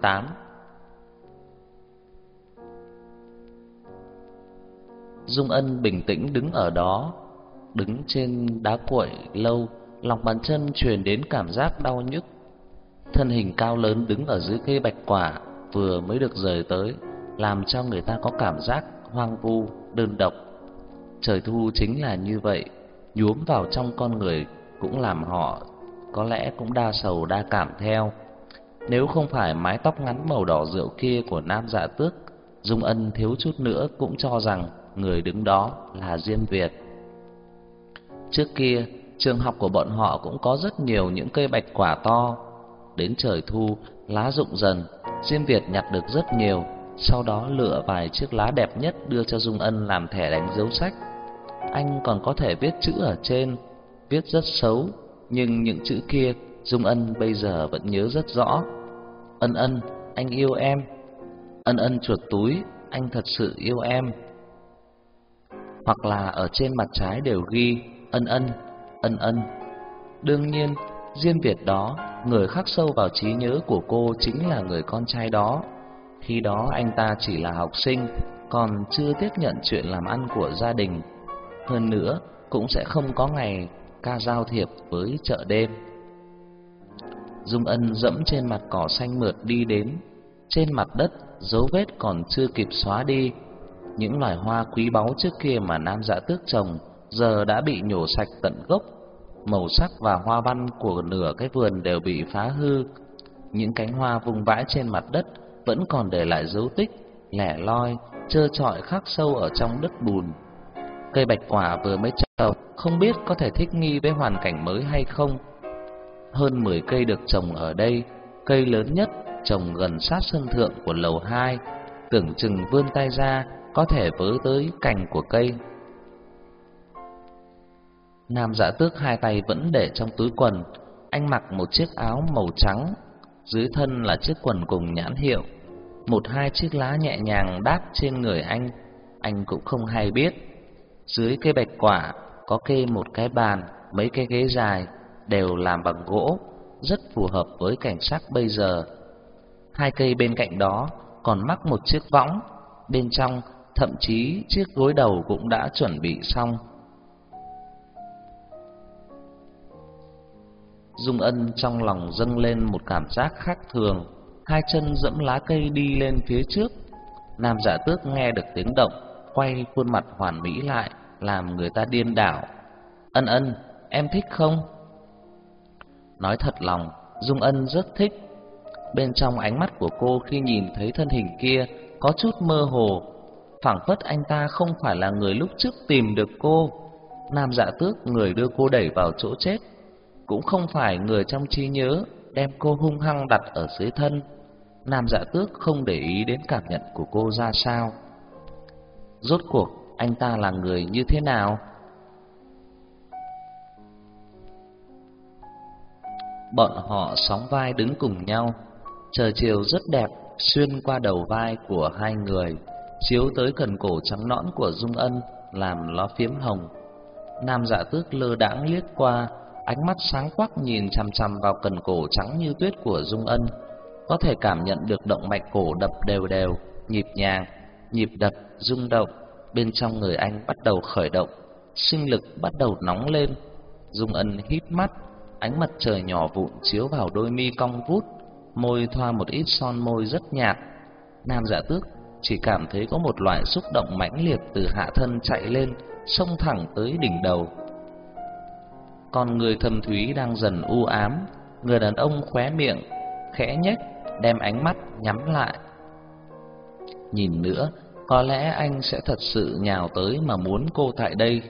8 Dung Ân bình tĩnh đứng ở đó, đứng trên đá cuội lâu, lòng bàn chân truyền đến cảm giác đau nhức. Thân hình cao lớn đứng ở dưới cây bạch quả vừa mới được rời tới, làm cho người ta có cảm giác hoang vu, đơn độc. Trời thu chính là như vậy, nhuốm vào trong con người cũng làm họ có lẽ cũng đa sầu đa cảm theo. Nếu không phải mái tóc ngắn màu đỏ rượu kia của nam dạ tước, Dung Ân thiếu chút nữa cũng cho rằng người đứng đó là Diêm Việt. Trước kia, trường học của bọn họ cũng có rất nhiều những cây bạch quả to. Đến trời thu, lá rụng dần, Diêm Việt nhặt được rất nhiều, sau đó lựa vài chiếc lá đẹp nhất đưa cho Dung Ân làm thẻ đánh dấu sách. Anh còn có thể viết chữ ở trên, viết rất xấu, nhưng những chữ kia Dung Ân bây giờ vẫn nhớ rất rõ. Ân ân, anh yêu em. Ân ân chuột túi, anh thật sự yêu em. Hoặc là ở trên mặt trái đều ghi ân ân, ân ân. Đương nhiên, riêng Việt đó, người khắc sâu vào trí nhớ của cô chính là người con trai đó. Khi đó anh ta chỉ là học sinh, còn chưa tiếp nhận chuyện làm ăn của gia đình. Hơn nữa, cũng sẽ không có ngày ca giao thiệp với chợ đêm. Dung Ân dẫm trên mặt cỏ xanh mượt đi đến, trên mặt đất dấu vết còn chưa kịp xóa đi. Những loài hoa quý báu trước kia mà Nam Dạ Tước trồng giờ đã bị nhổ sạch tận gốc. Màu sắc và hoa văn của nửa cái vườn đều bị phá hư. Những cánh hoa vùng vãi trên mặt đất vẫn còn để lại dấu tích lẻ loi, trơ trọi khắc sâu ở trong đất bùn. Cây bạch quả vừa mới trồng, không biết có thể thích nghi với hoàn cảnh mới hay không. Hơn 10 cây được trồng ở đây, cây lớn nhất trồng gần sát sân thượng của lầu 2, tưởng chừng vươn tay ra có thể vớ tới cành của cây. Nam Dạ Tước hai tay vẫn để trong túi quần, anh mặc một chiếc áo màu trắng, dưới thân là chiếc quần cùng nhãn hiệu. Một hai chiếc lá nhẹ nhàng đáp trên người anh, anh cũng không hay biết. Dưới cây bạch quả có kê một cái bàn, mấy cái ghế dài đều làm bằng gỗ, rất phù hợp với cảnh sắc bây giờ. Hai cây bên cạnh đó còn mắc một chiếc võng, bên trong thậm chí chiếc gối đầu cũng đã chuẩn bị xong. Dung Ân trong lòng dâng lên một cảm giác khác thường, hai chân dẫm lá cây đi lên phía trước. Nam giả Tước nghe được tiếng động, quay khuôn mặt hoàn mỹ lại, làm người ta điên đảo. Ân Ân, em thích không? Nói thật lòng, Dung Ân rất thích. Bên trong ánh mắt của cô khi nhìn thấy thân hình kia có chút mơ hồ, phảng phất anh ta không phải là người lúc trước tìm được cô. Nam Dạ Tước người đưa cô đẩy vào chỗ chết, cũng không phải người trong trí nhớ đem cô hung hăng đặt ở dưới thân. Nam Dạ Tước không để ý đến cảm nhận của cô ra sao. Rốt cuộc anh ta là người như thế nào? Bọn họ sóng vai đứng cùng nhau, trời chiều rất đẹp xuyên qua đầu vai của hai người, chiếu tới cần cổ trắng nõn của Dung Ân làm nó phiếm hồng. Nam Dạ Tước lơ đãng liếc qua, ánh mắt sáng quắc nhìn chằm chằm vào cần cổ trắng như tuyết của Dung Ân, có thể cảm nhận được động mạch cổ đập đều đều, nhịp nhàng, nhịp đập rung động bên trong người anh bắt đầu khởi động, sinh lực bắt đầu nóng lên. Dung Ân hít mắt, ánh mặt trời nhỏ vụn chiếu vào đôi mi cong vút, môi thoa một ít son môi rất nhạt. Nam Dạ Tước chỉ cảm thấy có một loại xúc động mãnh liệt từ hạ thân chạy lên, xông thẳng tới đỉnh đầu. Còn người thâm thúy đang dần u ám, người đàn ông khóe miệng khẽ nhếch, đem ánh mắt nhắm lại. Nhìn nữa, có lẽ anh sẽ thật sự nhào tới mà muốn cô tại đây.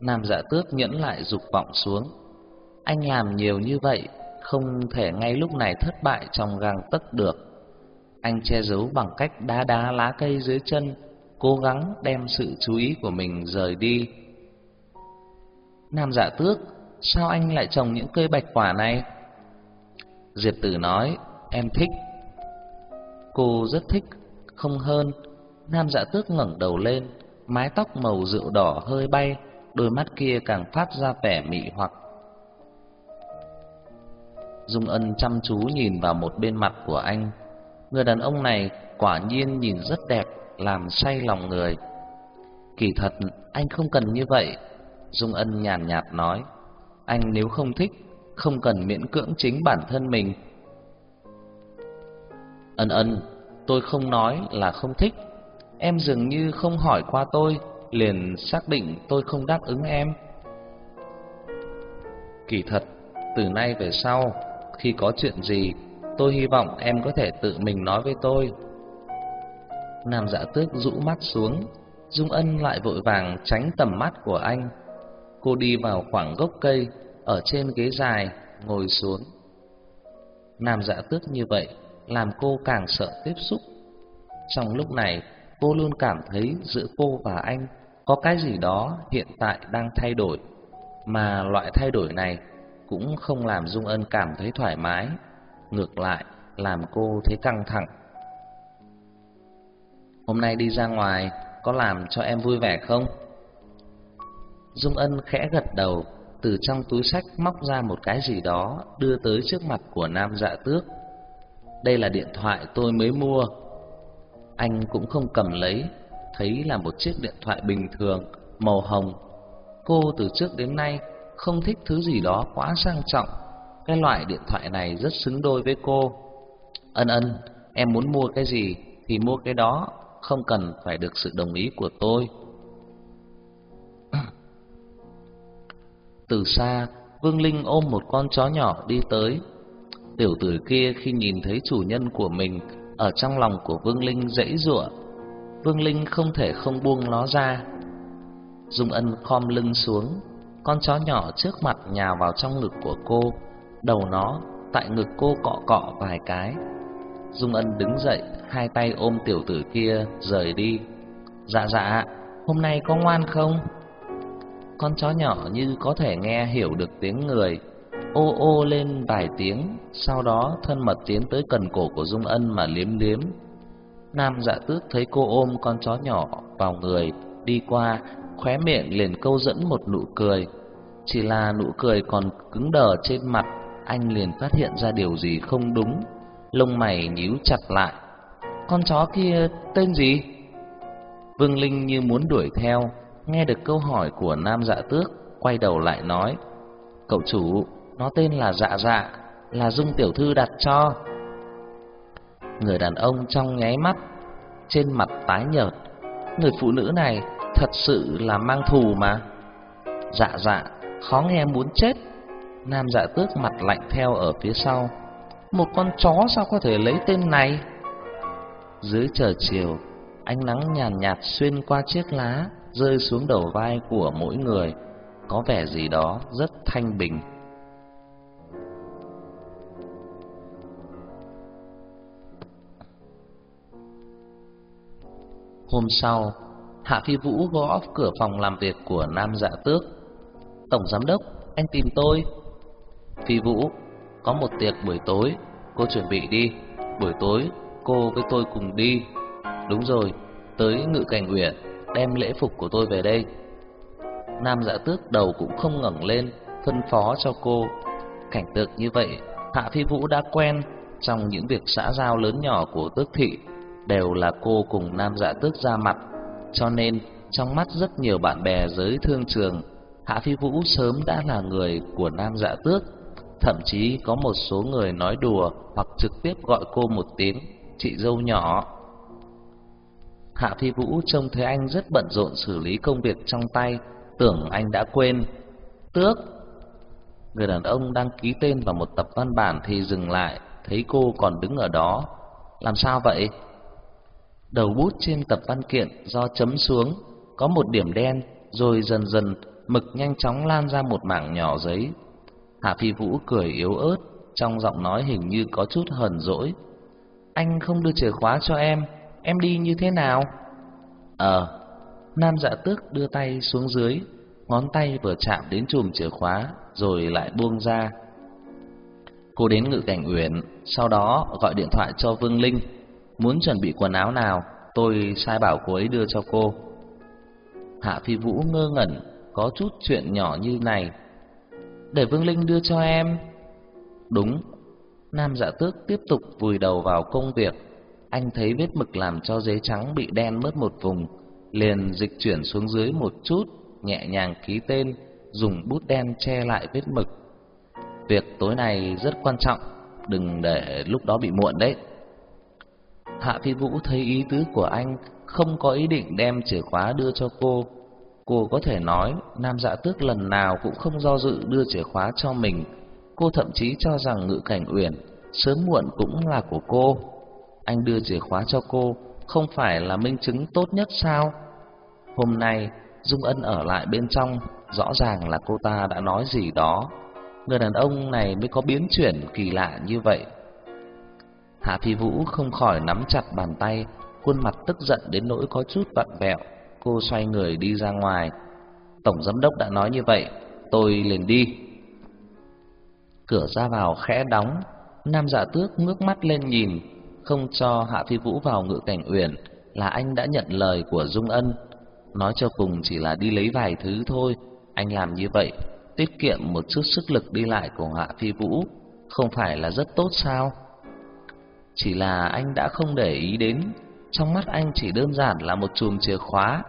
Nam Dạ Tước nhẫn lại dục vọng xuống. Anh làm nhiều như vậy, không thể ngay lúc này thất bại trong gang tấc được. Anh che giấu bằng cách đá đá lá cây dưới chân, cố gắng đem sự chú ý của mình rời đi. Nam Dạ Tước, sao anh lại trồng những cây bạch quả này? Diệp Tử nói, em thích. Cô rất thích, không hơn Nam Dạ Tước ngẩng đầu lên, mái tóc màu rượu đỏ hơi bay, đôi mắt kia càng phát ra vẻ mị hoặc. Dung Ân chăm chú nhìn vào một bên mặt của anh, Người đàn ông này quả nhiên nhìn rất đẹp, làm say lòng người. Kỳ thật anh không cần như vậy, Dung Ân nhàn nhạt nói. Anh nếu không thích, không cần miễn cưỡng chính bản thân mình. Ân ân, tôi không nói là không thích. Em dường như không hỏi qua tôi, liền xác định tôi không đáp ứng em. Kỳ thật, từ nay về sau, khi có chuyện gì, tôi hy vọng em có thể tự mình nói với tôi. Nam Dạ Tước rũ mắt xuống, Dung Ân lại vội vàng tránh tầm mắt của anh. Cô đi vào khoảng gốc cây, ở trên ghế dài, ngồi xuống. Nam Dạ Tước như vậy, làm cô càng sợ tiếp xúc. Trong lúc này, cô luôn cảm thấy giữa cô và anh có cái gì đó hiện tại đang thay đổi, mà loại thay đổi này cũng không làm Dung Ân cảm thấy thoải mái, ngược lại làm cô thấy căng thẳng. Hôm nay đi ra ngoài có làm cho em vui vẻ không? Dung Ân khẽ gật đầu, từ trong túi sách móc ra một cái gì đó đưa tới trước mặt của Nam Dạ Tước. Đây là điện thoại tôi mới mua. Anh cũng không cầm lấy, thấy là một chiếc điện thoại bình thường, màu hồng. Cô từ trước đến nay không thích thứ gì đó quá sang trọng. Cái loại điện thoại này rất xứng đôi với cô. Ân ân, em muốn mua cái gì thì mua cái đó, không cần phải được sự đồng ý của tôi. Từ xa, Vương Linh ôm một con chó nhỏ đi tới. Tiểu tử kia khi nhìn thấy chủ nhân của mình ở trong lòng của Vương Linh dãy giụa, Vương Linh không thể không buông nó ra. Dung Ân khom lưng xuống, con chó nhỏ trước mặt nhào vào trong ngực của cô, đầu nó tại ngực cô cọ cọ vài cái. Dung Ân đứng dậy, hai tay ôm tiểu tử kia rời đi. Dạ dạ, hôm nay có ngoan không? Con chó nhỏ như có thể nghe hiểu được tiếng người, ô ô lên vài tiếng, sau đó thân mật tiến tới cần cổ của Dung Ân mà liếm liếm. Nam Dạ Tước thấy cô ôm con chó nhỏ vào người, đi qua, khóe miệng liền câu dẫn một nụ cười. Chỉ là nụ cười còn cứng đờ trên mặt, anh liền phát hiện ra điều gì không đúng, lông mày nhíu chặt lại. Con chó kia tên gì? Vương Linh như muốn đuổi theo, nghe được câu hỏi của Nam Dạ Tước, quay đầu lại nói: "Cậu chủ, nó tên là Dạ Dạ, là Dung tiểu thư đặt cho." Người đàn ông trong nháy mắt trên mặt tái nhợt, người phụ nữ này thật sự là mang thù mà. Dạ dạ, khó nghe muốn chết. Nam dạ tước mặt lạnh theo ở phía sau. Một con chó sao có thể lấy tên này? Dưới trời chiều, ánh nắng nhàn nhạt, xuyên qua chiếc lá, rơi xuống đầu vai của mỗi người, có vẻ gì đó rất thanh bình. Hôm sau, Hạ Phi Vũ gõ cửa phòng làm việc của Nam Dạ Tước. "Tổng giám đốc, anh tìm tôi." "Phi Vũ, có một tiệc buổi tối, cô chuẩn bị đi, buổi tối cô với tôi cùng đi." "Đúng rồi, tới Ngự Cảnh Uyển, đem lễ phục của tôi về đây." Nam Dạ Tước đầu cũng không ngẩng lên, phân phó cho cô. Cảnh tượng như vậy, Hạ Phi Vũ đã quen trong những việc xã giao lớn nhỏ của Tước thị đều là cô cùng Nam Dạ Tước ra mặt, cho nên trong mắt rất nhiều bạn bè giới thương trường, Hạ Phi Vũ sớm đã là người của Nam Dạ Tước, thậm chí có một số người nói đùa hoặc trực tiếp gọi cô một tiếng chị dâu nhỏ. Hạ Phi Vũ trông thấy anh rất bận rộn xử lý công việc trong tay, tưởng anh đã quên. Tước Người đàn ông đang ký tên vào một tập văn bản thì dừng lại, thấy cô còn đứng ở đó. Làm sao vậy? Đầu bút trên tập văn kiện do chấm xuống có một điểm đen, rồi dần dần mực nhanh chóng lan ra một mảng nhỏ giấy. Hạ Phi Vũ cười yếu ớt, trong giọng nói hình như có chút hờn dỗi. Anh không đưa chìa khóa cho em, em đi như thế nào? Ờ. Nam Dạ Tước đưa tay xuống dưới, ngón tay vừa chạm đến chùm chìa khóa rồi lại buông ra. Cô đến Ngự Cảnh Uyển, sau đó gọi điện thoại cho Vương Linh Muốn chuẩn bị quần áo nào, tôi sai bảo cô ấy đưa cho cô. Hạ Phi Vũ ngơ ngẩn, có chút chuyện nhỏ như này. Để Vương Linh đưa cho em. Đúng. Nam Dạ Tước tiếp tục vùi đầu vào công việc, anh thấy vết mực làm cho giấy trắng bị đen mất một vùng, liền dịch chuyển xuống dưới một chút, nhẹ nhàng ký tên, dùng bút đen che lại vết mực. Việc tối nay rất quan trọng, đừng để lúc đó bị muộn đấy. Hạ Phi Vũ thấy ý tứ của anh, không có ý định đem chìa khóa đưa cho cô. Cô có thể nói, Nam Dạ Tước lần nào cũng không do dự đưa chìa khóa cho mình. Cô thậm chí cho rằng Ngự Cảnh Uyển sớm muộn cũng là của cô. Anh đưa chìa khóa cho cô, không phải là minh chứng tốt nhất sao? Hôm nay, Dung Ân ở lại bên trong, rõ ràng là cô ta đã nói gì đó. Người đàn ông này mới có biến chuyển kỳ lạ như vậy. Hạ Phi Vũ không khỏi nắm chặt bàn tay, khuôn mặt tức giận đến nỗi có chút vặn vẹo. Cô xoay người đi ra ngoài. Tổng giám đốc đã nói như vậy, tôi liền đi. Cửa ra vào khẽ đóng, Nam Dạ Tước ngước mắt lên nhìn, không cho Hạ Phi Vũ vào ngự cảnh uyển là anh đã nhận lời của Dung Ân. Nói cho cùng chỉ là đi lấy vài thứ thôi, anh làm như vậy tiết kiệm một chút sức lực đi lại của Hạ Phi Vũ, không phải là rất tốt sao? Chỉ là anh đã không để ý đến, trong mắt anh chỉ đơn giản là một chùm chìa khóa,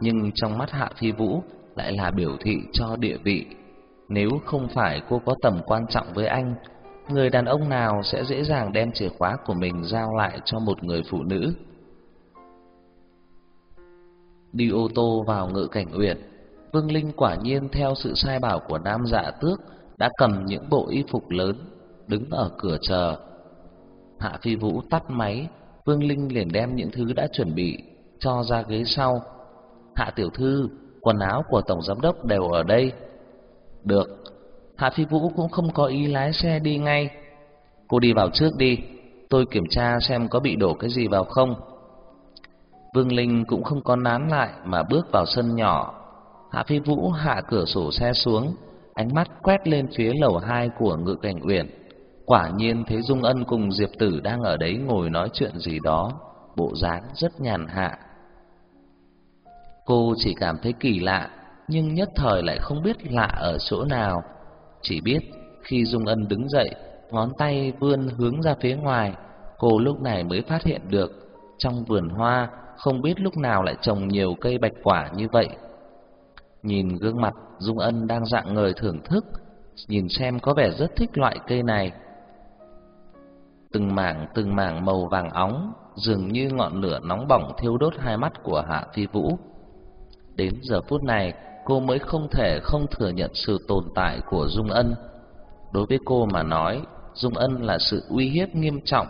nhưng trong mắt Hạ Phi Vũ lại là biểu thị cho địa vị. Nếu không phải cô có tầm quan trọng với anh, người đàn ông nào sẽ dễ dàng đem chìa khóa của mình giao lại cho một người phụ nữ? Đi ô tô vào ngự cảnh uyển, Vương Linh quả nhiên theo sự sai bảo của Nam Dạ Tước đã cầm những bộ y phục lớn đứng ở cửa chờ. Hạ Phi Vũ tắt máy, Vương Linh liền đem những thứ đã chuẩn bị cho ra ghế sau. Hạ tiểu thư, quần áo của tổng giám đốc đều ở đây. Được. Hạ Phi Vũ cũng không có ý lái xe đi ngay. Cô đi vào trước đi, tôi kiểm tra xem có bị đổ cái gì vào không. Vương Linh cũng không có nán lại mà bước vào sân nhỏ. Hạ Phi Vũ hạ cửa sổ xe xuống, ánh mắt quét lên phía lầu hai của Ngự Cảnh Uyển. Quả nhiên thấy Dung Ân cùng Diệp Tử đang ở đấy ngồi nói chuyện gì đó, bộ dáng rất nhàn hạ. Cô chỉ cảm thấy kỳ lạ, nhưng nhất thời lại không biết lạ ở chỗ nào. Chỉ biết khi Dung Ân đứng dậy, ngón tay vươn hướng ra phía ngoài, cô lúc này mới phát hiện được trong vườn hoa không biết lúc nào lại trồng nhiều cây bạch quả như vậy. Nhìn gương mặt Dung Ân đang dạng người thưởng thức, nhìn xem có vẻ rất thích loại cây này. Từng mảng từng mảng màu vàng óng, dường như ngọn lửa nóng bỏng thiêu đốt hai mắt của Hạ Phi Vũ. Đến giờ phút này, cô mới không thể không thừa nhận sự tồn tại của Dung Ân. Đối với cô mà nói, Dung Ân là sự uy hiếp nghiêm trọng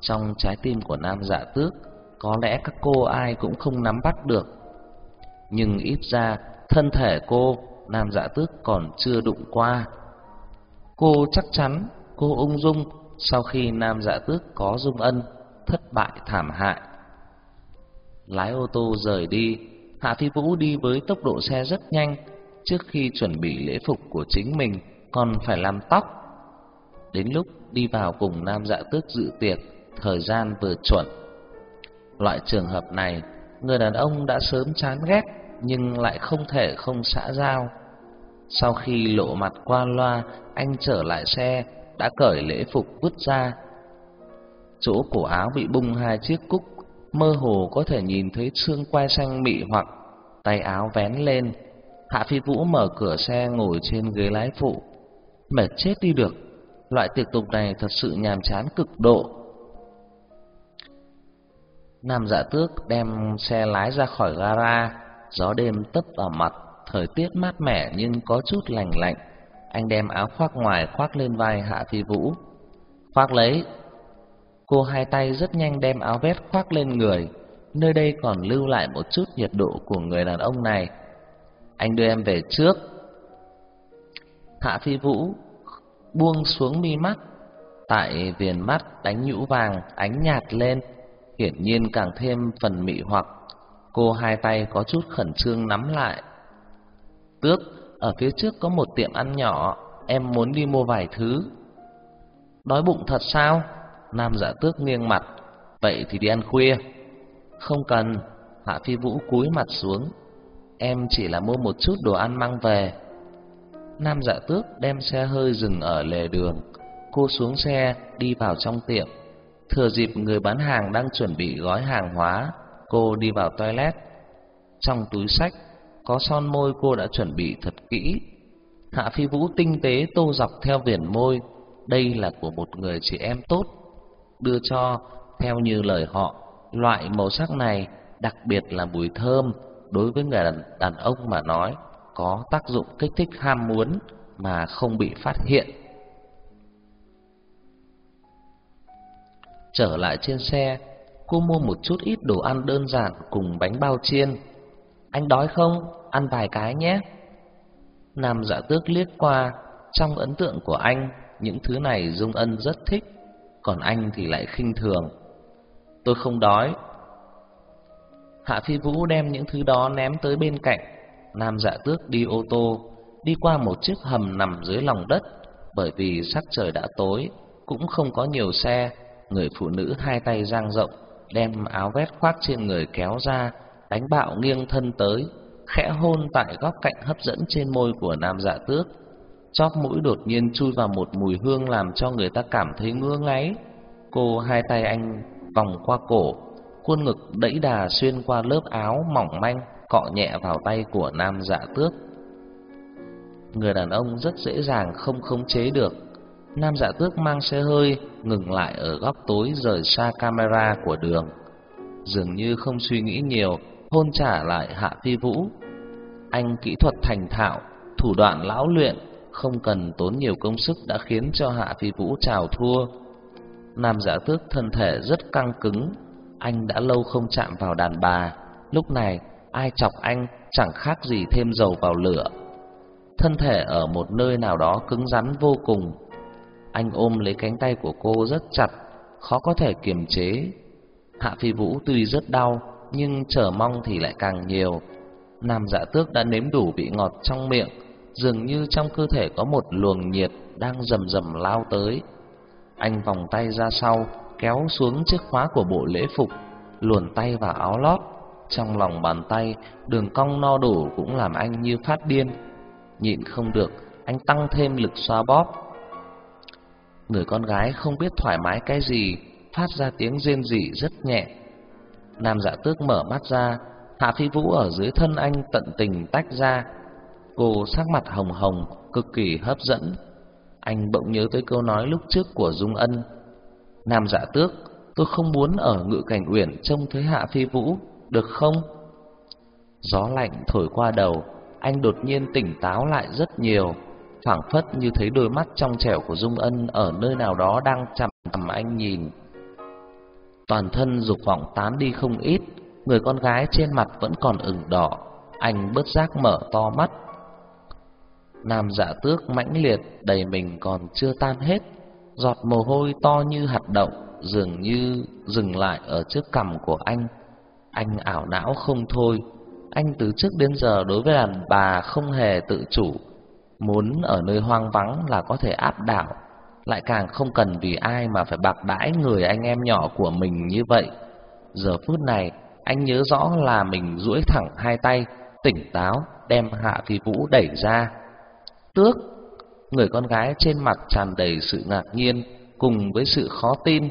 trong trái tim của nam dạ tước, có lẽ các cô ai cũng không nắm bắt được. Nhưng ít ra, thân thể cô, nam dạ tước còn chưa đụng qua. Cô chắc chắn, cô ung dung sau khi nam dạ tước có Dung Ân thất bại thảm hại. Lái ô tô rời đi, Hạ Phi Vũ đi với tốc độ xe rất nhanh, trước khi chuẩn bị lễ phục của chính mình còn phải làm tóc. Đến lúc đi vào cùng nam dạ tước dự tiệc, thời gian vừa chuẩn. Loại trường hợp này, người đàn ông đã sớm chán ghét nhưng lại không thể không xã giao. Sau khi lộ mặt qua loa, anh trở lại xe, đã cởi lễ phục vứt ra. Chỗ cổ áo bị bung hai chiếc cúc, mơ hồ có thể nhìn thấy xương quai xanh mị hoặc, tay áo vén lên. Hạ Phi Vũ mở cửa xe ngồi trên ghế lái phụ. Mệt chết đi được, loại tiệc tục này thật sự nhàm chán cực độ. Nam Dạ Tước đem xe lái ra khỏi gara, gió đêm tấp vào mặt, thời tiết mát mẻ nhưng có chút lạnh lạnh. Anh đem áo khoác ngoài khoác lên vai Hạ Phi Vũ. Khoác lấy. Cô hai tay rất nhanh đem áo vest khoác lên người. Nơi đây còn lưu lại một chút nhiệt độ của người đàn ông này. Anh đưa em về trước. Hạ Phi Vũ buông xuống mi mắt, tại viền mắt đánh nhũ vàng ánh nhạt lên, hiển nhiên càng thêm phần mị hoặc. Cô hai tay có chút khẩn trương nắm lại. Tước, ở phía trước có một tiệm ăn nhỏ, em muốn đi mua vài thứ. Đói bụng thật sao? Nam Dạ Tước nghiêng mặt, vậy thì đi ăn khuya. Không cần, Hạ Phi Vũ cúi mặt xuống. Em chỉ là mua một chút đồ ăn mang về. Nam Dạ Tước đem xe hơi dừng ở lề đường. Cô xuống xe đi vào trong tiệm. Thừa dịp người bán hàng đang chuẩn bị gói hàng hóa, cô đi vào toilet. Trong túi sách có son môi cô đã chuẩn bị thật kỹ. Hạ Phi Vũ tinh tế tô dọc theo viền môi, đây là của một người chị em tốt, đưa cho theo như lời họ, loại màu sắc này đặc biệt là mùi thơm đối với người đàn, đàn ông mà nói có tác dụng kích thích ham muốn mà không bị phát hiện. Trở lại trên xe, cô mua một chút ít đồ ăn đơn giản cùng bánh bao chiên. Anh đói không? Ăn vài cái nhé. Nam dạ tước liếc qua, trong ấn tượng của anh, những thứ này Dung Ân rất thích, còn anh thì lại khinh thường. Tôi không đói. Hạ Phi Vũ đem những thứ đó ném tới bên cạnh. Nam dạ tước đi ô tô, đi qua một chiếc hầm nằm dưới lòng đất, bởi vì sắc trời đã tối, cũng không có nhiều xe. Người phụ nữ hai tay dang rộng, đem áo vest khoác trên người kéo ra, đánh bạo nghiêng thân tới, khẽ hôn tại góc cạnh hấp dẫn trên môi của nam dạ tước. Chóp mũi đột nhiên chui vào một mùi hương làm cho người ta cảm thấy ngứa ngáy. Cô hai tay anh vòng qua cổ, khuôn ngực đẩy đà xuyên qua lớp áo mỏng manh, cọ nhẹ vào tay của nam dạ tước. Người đàn ông rất dễ dàng không khống chế được. Nam dạ tước mang xe hơi, ngừng lại ở góc tối rời xa camera của đường. Dường như không suy nghĩ nhiều, hôn trả lại Hạ Phi Vũ. Anh kỹ thuật thành thạo, thủ đoạn lão luyện, không cần tốn nhiều công sức đã khiến cho Hạ Phi Vũ chào thua. Nam giả tước thân thể rất căng cứng, anh đã lâu không chạm vào đàn bà, lúc này ai chọc anh chẳng khác gì thêm dầu vào lửa. Thân thể ở một nơi nào đó cứng rắn vô cùng. Anh ôm lấy cánh tay của cô rất chặt, khó có thể kiềm chế. Hạ Phi Vũ tuy rất đau, nhưng chờ mong thì lại càng nhiều. Nam Dạ Tước đã nếm đủ vị ngọt trong miệng, dường như trong cơ thể có một luồng nhiệt đang rầm rầm lao tới. Anh vòng tay ra sau, kéo xuống chiếc khóa của bộ lễ phục, luồn tay vào áo lót. Trong lòng bàn tay, đường cong no đủ cũng làm anh như phát điên. Nhịn không được, anh tăng thêm lực xoa bóp. Người con gái không biết thoải mái cái gì, phát ra tiếng rên rỉ rất nhẹ. Nam Dạ Tước mở mắt ra, Hạ Phi Vũ ở dưới thân anh tận tình tách ra. Cô sắc mặt hồng hồng, cực kỳ hấp dẫn. Anh bỗng nhớ tới câu nói lúc trước của Dung Ân. Nam Dạ Tước, tôi không muốn ở Ngự Cảnh Uyển trông thấy Hạ Phi Vũ, được không? Gió lạnh thổi qua đầu, anh đột nhiên tỉnh táo lại rất nhiều, phảng phất như thấy đôi mắt trong trẻo của Dung Ân ở nơi nào đó đang chằm chằm anh nhìn. Toàn thân dục vọng tán đi không ít, người con gái trên mặt vẫn còn ửng đỏ, anh bớt giác mở to mắt. Nam dạ tước mãnh liệt đầy mình còn chưa tan hết, giọt mồ hôi to như hạt đậu dường như dừng lại ở trước cằm của anh. Anh ảo não không thôi, anh từ trước đến giờ đối với đàn bà không hề tự chủ, muốn ở nơi hoang vắng là có thể áp đảo lại càng không cần vì ai mà phải bạc đãi người anh em nhỏ của mình như vậy. Giờ phút này, anh nhớ rõ là mình duỗi thẳng hai tay, tỉnh táo, đem Hạ Phi Vũ đẩy ra. Tước, người con gái trên mặt tràn đầy sự ngạc nhiên cùng với sự khó tin.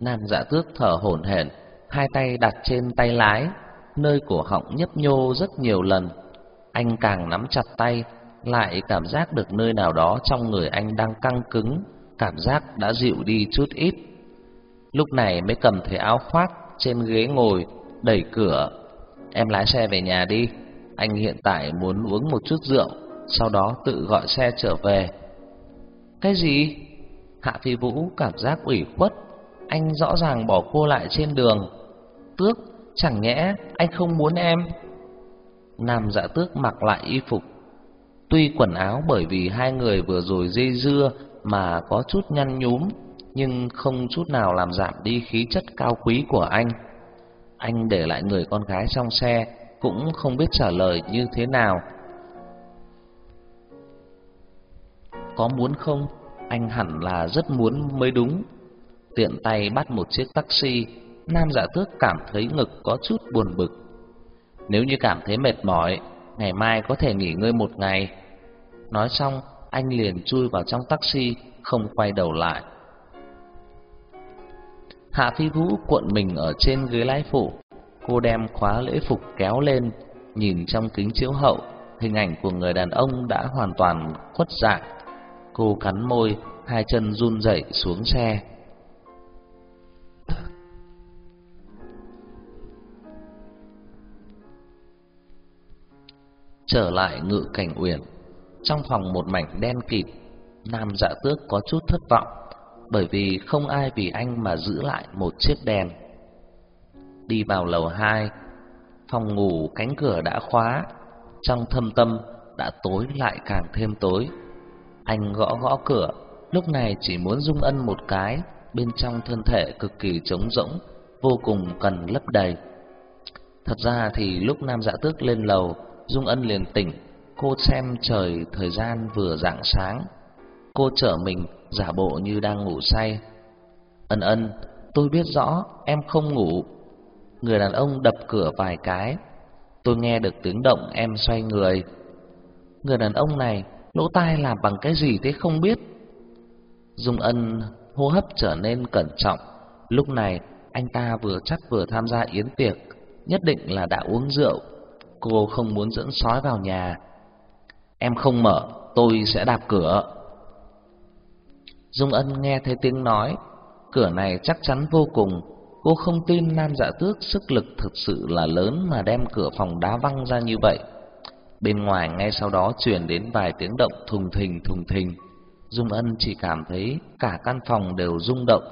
Nam Dạ Tước thở hổn hển, hai tay đặt trên tay lái, nơi cổ họng nhấp nhô rất nhiều lần. Anh càng nắm chặt tay, lại cảm giác được nơi nào đó trong người anh đang căng cứng, cảm giác đã dịu đi chút ít. Lúc này mới cầm thấy áo khoác trên ghế ngồi, đẩy cửa. Em lái xe về nhà đi, anh hiện tại muốn uống một chút rượu, sau đó tự gọi xe trở về. Cái gì? Hạ Phi Vũ cảm giác ủy khuất, anh rõ ràng bỏ cô lại trên đường. Tước, chẳng nhẽ anh không muốn em? Nam dạ tước mặc lại y phục Tuy quần áo bởi vì hai người vừa rồi dây dưa mà có chút nhăn nhúm, nhưng không chút nào làm giảm đi khí chất cao quý của anh. Anh để lại người con gái trong xe, cũng không biết trả lời như thế nào. Có muốn không? Anh hẳn là rất muốn mới đúng. Tiện tay bắt một chiếc taxi, Nam giả Tước cảm thấy ngực có chút buồn bực. Nếu như cảm thấy mệt mỏi, ngày mai có thể nghỉ ngơi một ngày. Nói xong, anh liền chui vào trong taxi, không quay đầu lại. Hạ Phi Vũ cuộn mình ở trên ghế lái phụ, cô đem khóa lễ phục kéo lên, nhìn trong kính chiếu hậu, hình ảnh của người đàn ông đã hoàn toàn khuất dạng. Cô cắn môi, hai chân run rẩy xuống xe. Trở lại ngự cảnh uyển, trong phòng một mảnh đen kịt, Nam Dạ Tước có chút thất vọng, bởi vì không ai vì anh mà giữ lại một chiếc đèn. Đi vào lầu hai, phòng ngủ cánh cửa đã khóa, trong thâm tâm đã tối lại càng thêm tối. Anh gõ gõ cửa, lúc này chỉ muốn dung ân một cái, bên trong thân thể cực kỳ trống rỗng, vô cùng cần lấp đầy. Thật ra thì lúc Nam Dạ Tước lên lầu, Dung Ân liền tỉnh, cô xem trời thời gian vừa rạng sáng. Cô trở mình giả bộ như đang ngủ say. Ân ân, tôi biết rõ em không ngủ. Người đàn ông đập cửa vài cái. Tôi nghe được tiếng động em xoay người. Người đàn ông này lỗ tai làm bằng cái gì thế không biết. Dung Ân hô hấp trở nên cẩn trọng. Lúc này anh ta vừa chắc vừa tham gia yến tiệc, nhất định là đã uống rượu. Cô không muốn dẫn sói vào nhà. Em không mở, tôi sẽ đạp cửa. Dung Ân nghe thấy tiếng nói, cửa này chắc chắn vô cùng. Cô không tin Nam Dạ Tước sức lực thực sự là lớn mà đem cửa phòng đá văng ra như vậy. Bên ngoài ngay sau đó truyền đến vài tiếng động thùng thình thùng thình. Dung Ân chỉ cảm thấy cả căn phòng đều rung động.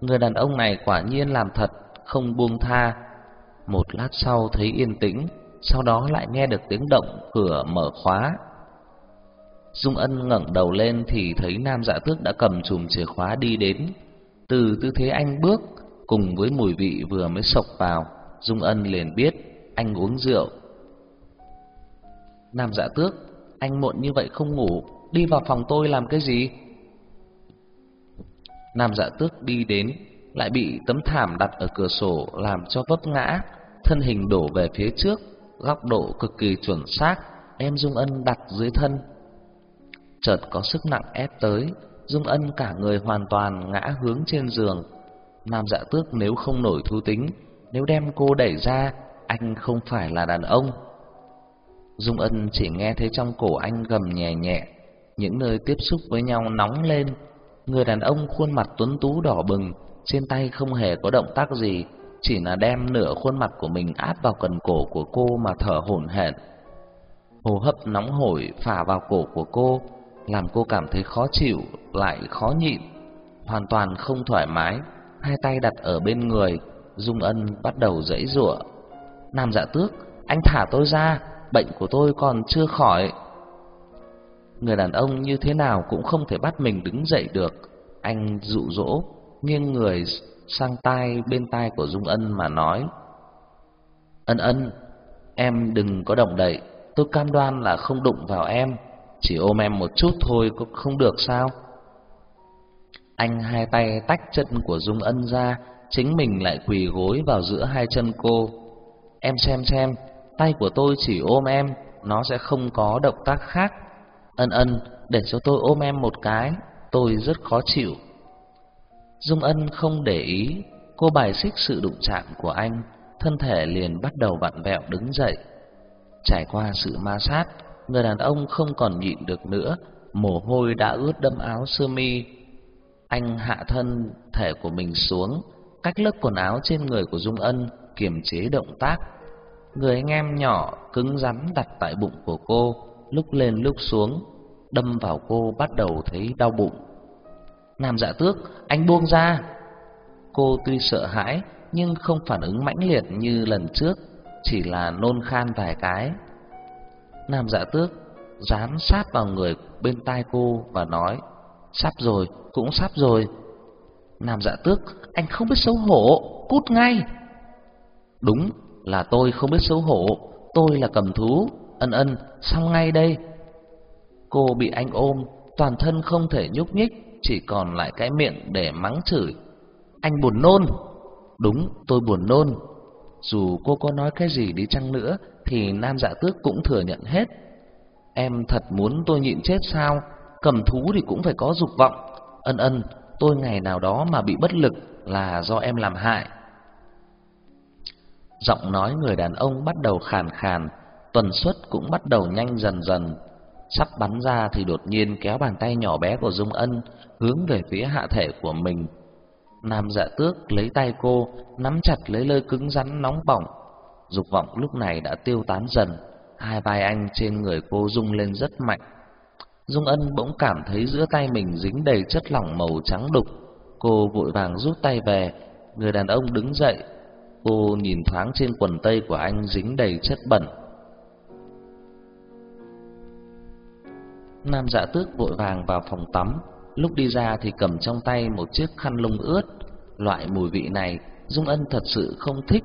Người đàn ông này quả nhiên làm thật, không buông tha. Một lát sau thấy yên tĩnh, sau đó lại nghe được tiếng động cửa mở khóa. Dung Ân ngẩng đầu lên thì thấy Nam Dạ Tước đã cầm chùm chìa khóa đi đến. Từ tư thế anh bước cùng với mùi vị vừa mới sộc vào, Dung Ân liền biết anh uống rượu. Nam Dạ Tước, anh muộn như vậy không ngủ, đi vào phòng tôi làm cái gì? Nam Dạ Tước đi đến, lại bị tấm thảm đặt ở cửa sổ làm cho vấp ngã, thân hình đổ về phía trước, góc độ cực kỳ chuẩn xác, Em Dung Ân đặt dưới thân. Chợt có sức nặng ép tới, Dung Ân cả người hoàn toàn ngã hướng trên giường. Nam Dạ Tước nếu không nổi thu tính, nếu đem cô đẩy ra, anh không phải là đàn ông. Dung Ân chỉ nghe thấy trong cổ anh gầm nhẹ nhẹ, những nơi tiếp xúc với nhau nóng lên. Người đàn ông khuôn mặt tuấn tú đỏ bừng, trên tay không hề có động tác gì, chỉ là đem nửa khuôn mặt của mình áp vào cần cổ của cô mà thở hổn hển. Hô hấp nóng hổi phả vào cổ của cô, làm cô cảm thấy khó chịu lại khó nhịn, hoàn toàn không thoải mái. Hai tay đặt ở bên người, Dung Ân bắt đầu giãy giụa. "Nam Dạ Tước, anh thả tôi ra, bệnh của tôi còn chưa khỏi." Người đàn ông như thế nào cũng không thể bắt mình đứng dậy được. Anh dụ dỗ, nghiêng người sang tai bên tai của Dung Ân mà nói: "Ân Ân, em đừng có động đậy, tôi cam đoan là không đụng vào em." Chỉ ôm em một chút thôi cũng không được sao? Anh hai tay tách chân của Dung Ân ra Chính mình lại quỳ gối vào giữa hai chân cô. Em xem xem Tay của tôi chỉ ôm em Nó sẽ không có động tác khác. Ân ân để cho tôi ôm em một cái Tôi rất khó chịu. Dung Ân không để ý Cô bài xích sự đụng chạm của anh Thân thể liền bắt đầu vặn vẹo đứng dậy Trải qua sự ma sát người đàn ông không còn nhịn được nữa, mồ hôi đã ướt đẫm áo sơ mi. Anh hạ thân thể của mình xuống, cách lớp quần áo trên người của Dung Ân kiềm chế động tác. Người anh em nhỏ cứng rắn đặt tại bụng của cô, lúc lên lúc xuống, đâm vào cô bắt đầu thấy đau bụng. Nam Dạ Tước, anh buông ra. Cô tuy sợ hãi nhưng không phản ứng mãnh liệt như lần trước, chỉ là nôn khan vài cái. Nam dạ tước dán sát vào người bên tai cô và nói Sắp rồi, cũng sắp rồi. Nam dạ tước, anh không biết xấu hổ, cút ngay. Đúng là tôi không biết xấu hổ, tôi là cầm thú. Ân ân, xong ngay đây? Cô bị anh ôm, toàn thân không thể nhúc nhích. Chỉ còn lại cái miệng để mắng chửi Anh buồn nôn Đúng, tôi buồn nôn Dù cô có nói cái gì đi chăng nữa thì Nam Dạ Tước cũng thừa nhận hết. Em thật muốn tôi nhịn chết sao? Cầm thú thì cũng phải có dục vọng. Ân ân, tôi ngày nào đó mà bị bất lực, là do em làm hại. Giọng nói người đàn ông bắt đầu khàn khàn, tần suất cũng bắt đầu nhanh dần dần. Sắp bắn ra thì đột nhiên kéo bàn tay nhỏ bé của Dung Ân hướng về phía hạ thể của mình. Nam Dạ Tước lấy tay cô, nắm chặt lấy lơi cứng rắn nóng bỏng. Dục vọng lúc này đã tiêu tán dần, hai vai anh trên người cô rung lên rất mạnh. Dung Ân bỗng cảm thấy giữa tay mình dính đầy chất lỏng màu trắng đục. Cô vội vàng rút tay về, người đàn ông đứng dậy. Cô nhìn thoáng trên quần tây của anh dính đầy chất bẩn. Nam Dạ Tước vội vàng vào phòng tắm, lúc đi ra thì cầm trong tay một chiếc khăn lông ướt. Loại mùi vị này Dung Ân thật sự không thích.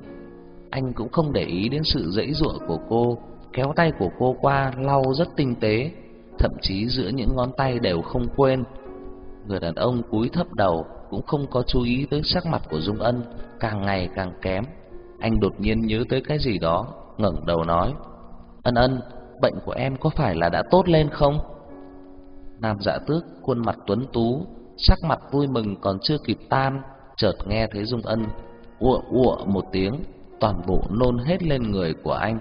Anh cũng không để ý đến sự dãy giụa của cô, kéo tay của cô qua lau rất tinh tế, thậm chí giữa những ngón tay đều không quên. Người đàn ông cúi thấp đầu cũng không có chú ý tới sắc mặt của Dung Ân càng ngày càng kém. Anh đột nhiên nhớ tới cái gì đó, ngẩng đầu nói: "Ân Ân, bệnh của em có phải là đã tốt lên không?" Nam Dạ Tước khuôn mặt tuấn tú, sắc mặt vui mừng còn chưa kịp tan, chợt nghe thấy Dung Ân ủa ủa một tiếng, toàn bộ nôn hết lên người của anh.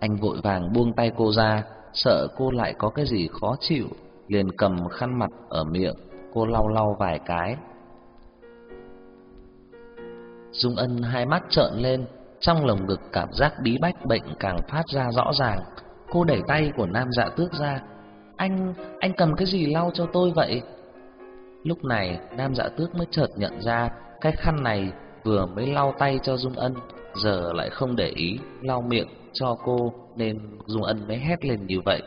Anh vội vàng buông tay cô ra, sợ cô lại có cái gì khó chịu, liền cầm khăn mặt ở miệng, cô lau lau vài cái. Dung Ân hai mắt trợn lên, trong lồng ngực cảm giác bí bách bệnh càng phát ra rõ ràng. Cô đẩy tay của Nam Dạ Tước ra. "Anh, anh cầm cái gì lau cho tôi vậy?" Lúc này, Nam Dạ Tước mới chợt nhận ra cái khăn này vừa mới lau tay cho Dung Ân, giờ lại không để ý lau miệng cho cô nên Dung Ân mới hét lên như vậy.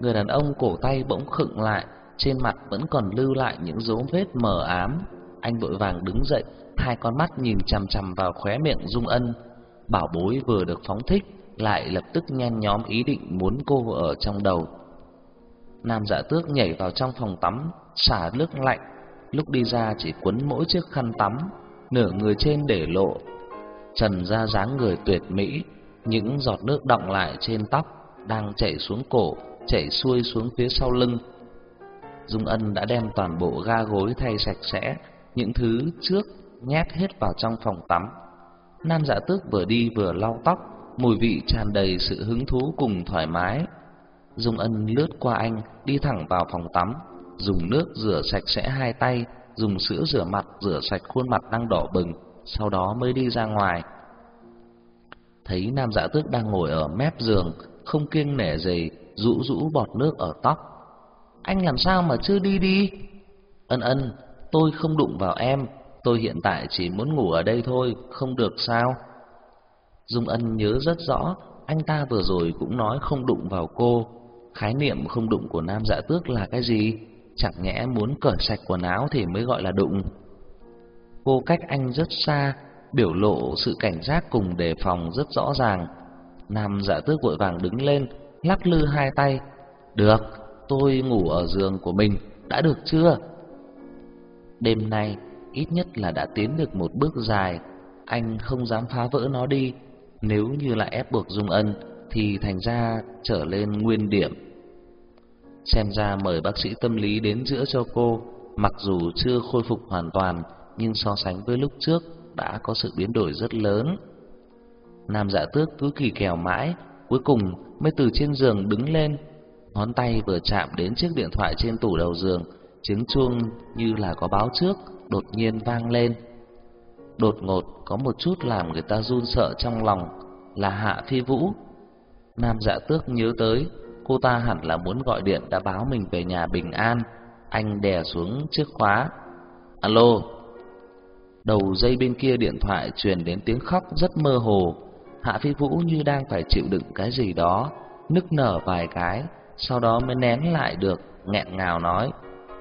Người đàn ông cổ tay bỗng khựng lại, trên mặt vẫn còn lưu lại những dấu vết mờ ám. Anh vội vàng đứng dậy, hai con mắt nhìn chằm chằm vào khóe miệng Dung Ân. Bảo bối vừa được phóng thích, lại lập tức nhen nhóm ý định muốn cô ở trong đầu. Nam Dạ Tước nhảy vào trong phòng tắm, xả nước lạnh, lúc đi ra chỉ quấn mỗi chiếc khăn tắm, nửa người trên để lộ, trần ra dáng người tuyệt mỹ, những giọt nước đọng lại trên tóc đang chảy xuống cổ, chảy xuôi xuống phía sau lưng. Dung Ân đã đem toàn bộ ga gối thay sạch sẽ, những thứ trước nhét hết vào trong phòng tắm. Nam Dạ Tước vừa đi vừa lau tóc, mùi vị tràn đầy sự hứng thú cùng thoải mái. Dung Ân lướt qua anh, đi thẳng vào phòng tắm, dùng nước rửa sạch sẽ hai tay, dùng sữa rửa mặt rửa sạch khuôn mặt đang đỏ bừng, sau đó mới đi ra ngoài. Thấy Nam Dạ Tước đang ngồi ở mép giường, không kiêng nể gì, rũ rũ bọt nước ở tóc. Anh làm sao mà chưa đi đi? Ân ân, tôi không đụng vào em, tôi hiện tại chỉ muốn ngủ ở đây thôi, không được sao? Dung Ân nhớ rất rõ, anh ta vừa rồi cũng nói không đụng vào cô. Khái niệm không đụng của Nam Dạ Tước là cái gì? Chẳng nhẽ muốn cởi sạch quần áo thì mới gọi là đụng. Cô cách anh rất xa, biểu lộ sự cảnh giác cùng đề phòng rất rõ ràng. Nam Dạ Tước vội vàng đứng lên, lắc lư hai tay. "Được, tôi ngủ ở giường của mình, đã được chưa?" Đêm nay ít nhất là đã tiến được một bước dài, anh không dám phá vỡ nó đi, nếu như lại ép buộc Dung Ân thì thành ra trở lên nguyên điểm. Xem ra mời bác sĩ tâm lý đến giữa cho cô, mặc dù chưa khôi phục hoàn toàn, nhưng so sánh với lúc trước đã có sự biến đổi rất lớn. Nam Dạ Tước cứ kỳ kèo mãi, cuối cùng mới từ trên giường đứng lên, ngón tay vừa chạm đến chiếc điện thoại trên tủ đầu giường, tiếng chuông như là có báo trước, đột nhiên vang lên. Đột ngột có một chút làm người ta run sợ trong lòng, là Hạ Phi Vũ. Nam Dạ Tước nhớ tới, cô ta hẳn là muốn gọi điện đã báo mình về nhà bình an. Anh đè xuống chiếc khóa. Alo. Đầu dây bên kia điện thoại truyền đến tiếng khóc rất mơ hồ. Hạ Phi Vũ như đang phải chịu đựng cái gì đó, nức nở vài cái, sau đó mới nén lại được, nghẹn ngào nói: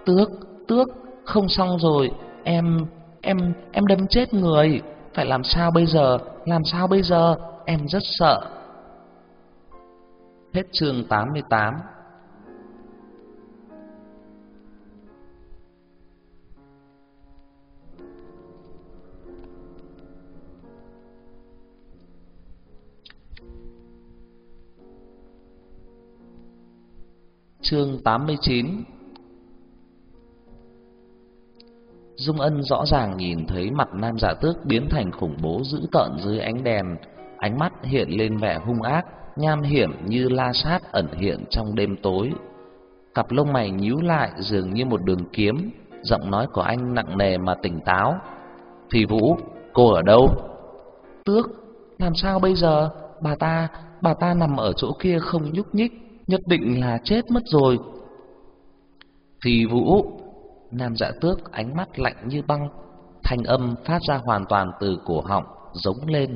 "Tước, Tước, không xong rồi, em em em đâm chết người, phải làm sao bây giờ? Làm sao bây giờ? Em rất sợ." Hết chương 88 Chương 89 Dung Ân rõ ràng nhìn thấy mặt nam dạ tước biến thành khủng bố dữ tợn dưới ánh đèn, ánh mắt hiện lên vẻ hung ác, nham hiểm như la sát ẩn hiện trong đêm tối. Cặp lông mày nhíu lại dường như một đường kiếm, giọng nói của anh nặng nề mà tỉnh táo. "Phi Vũ, cô ở đâu?" "Tước, làm sao bây giờ? Bà ta, bà ta nằm ở chỗ kia không nhúc nhích, nhất định là chết mất rồi." Phi Vũ, Nam Dạ Tước ánh mắt lạnh như băng, thanh âm phát ra hoàn toàn từ cổ họng, giống lên.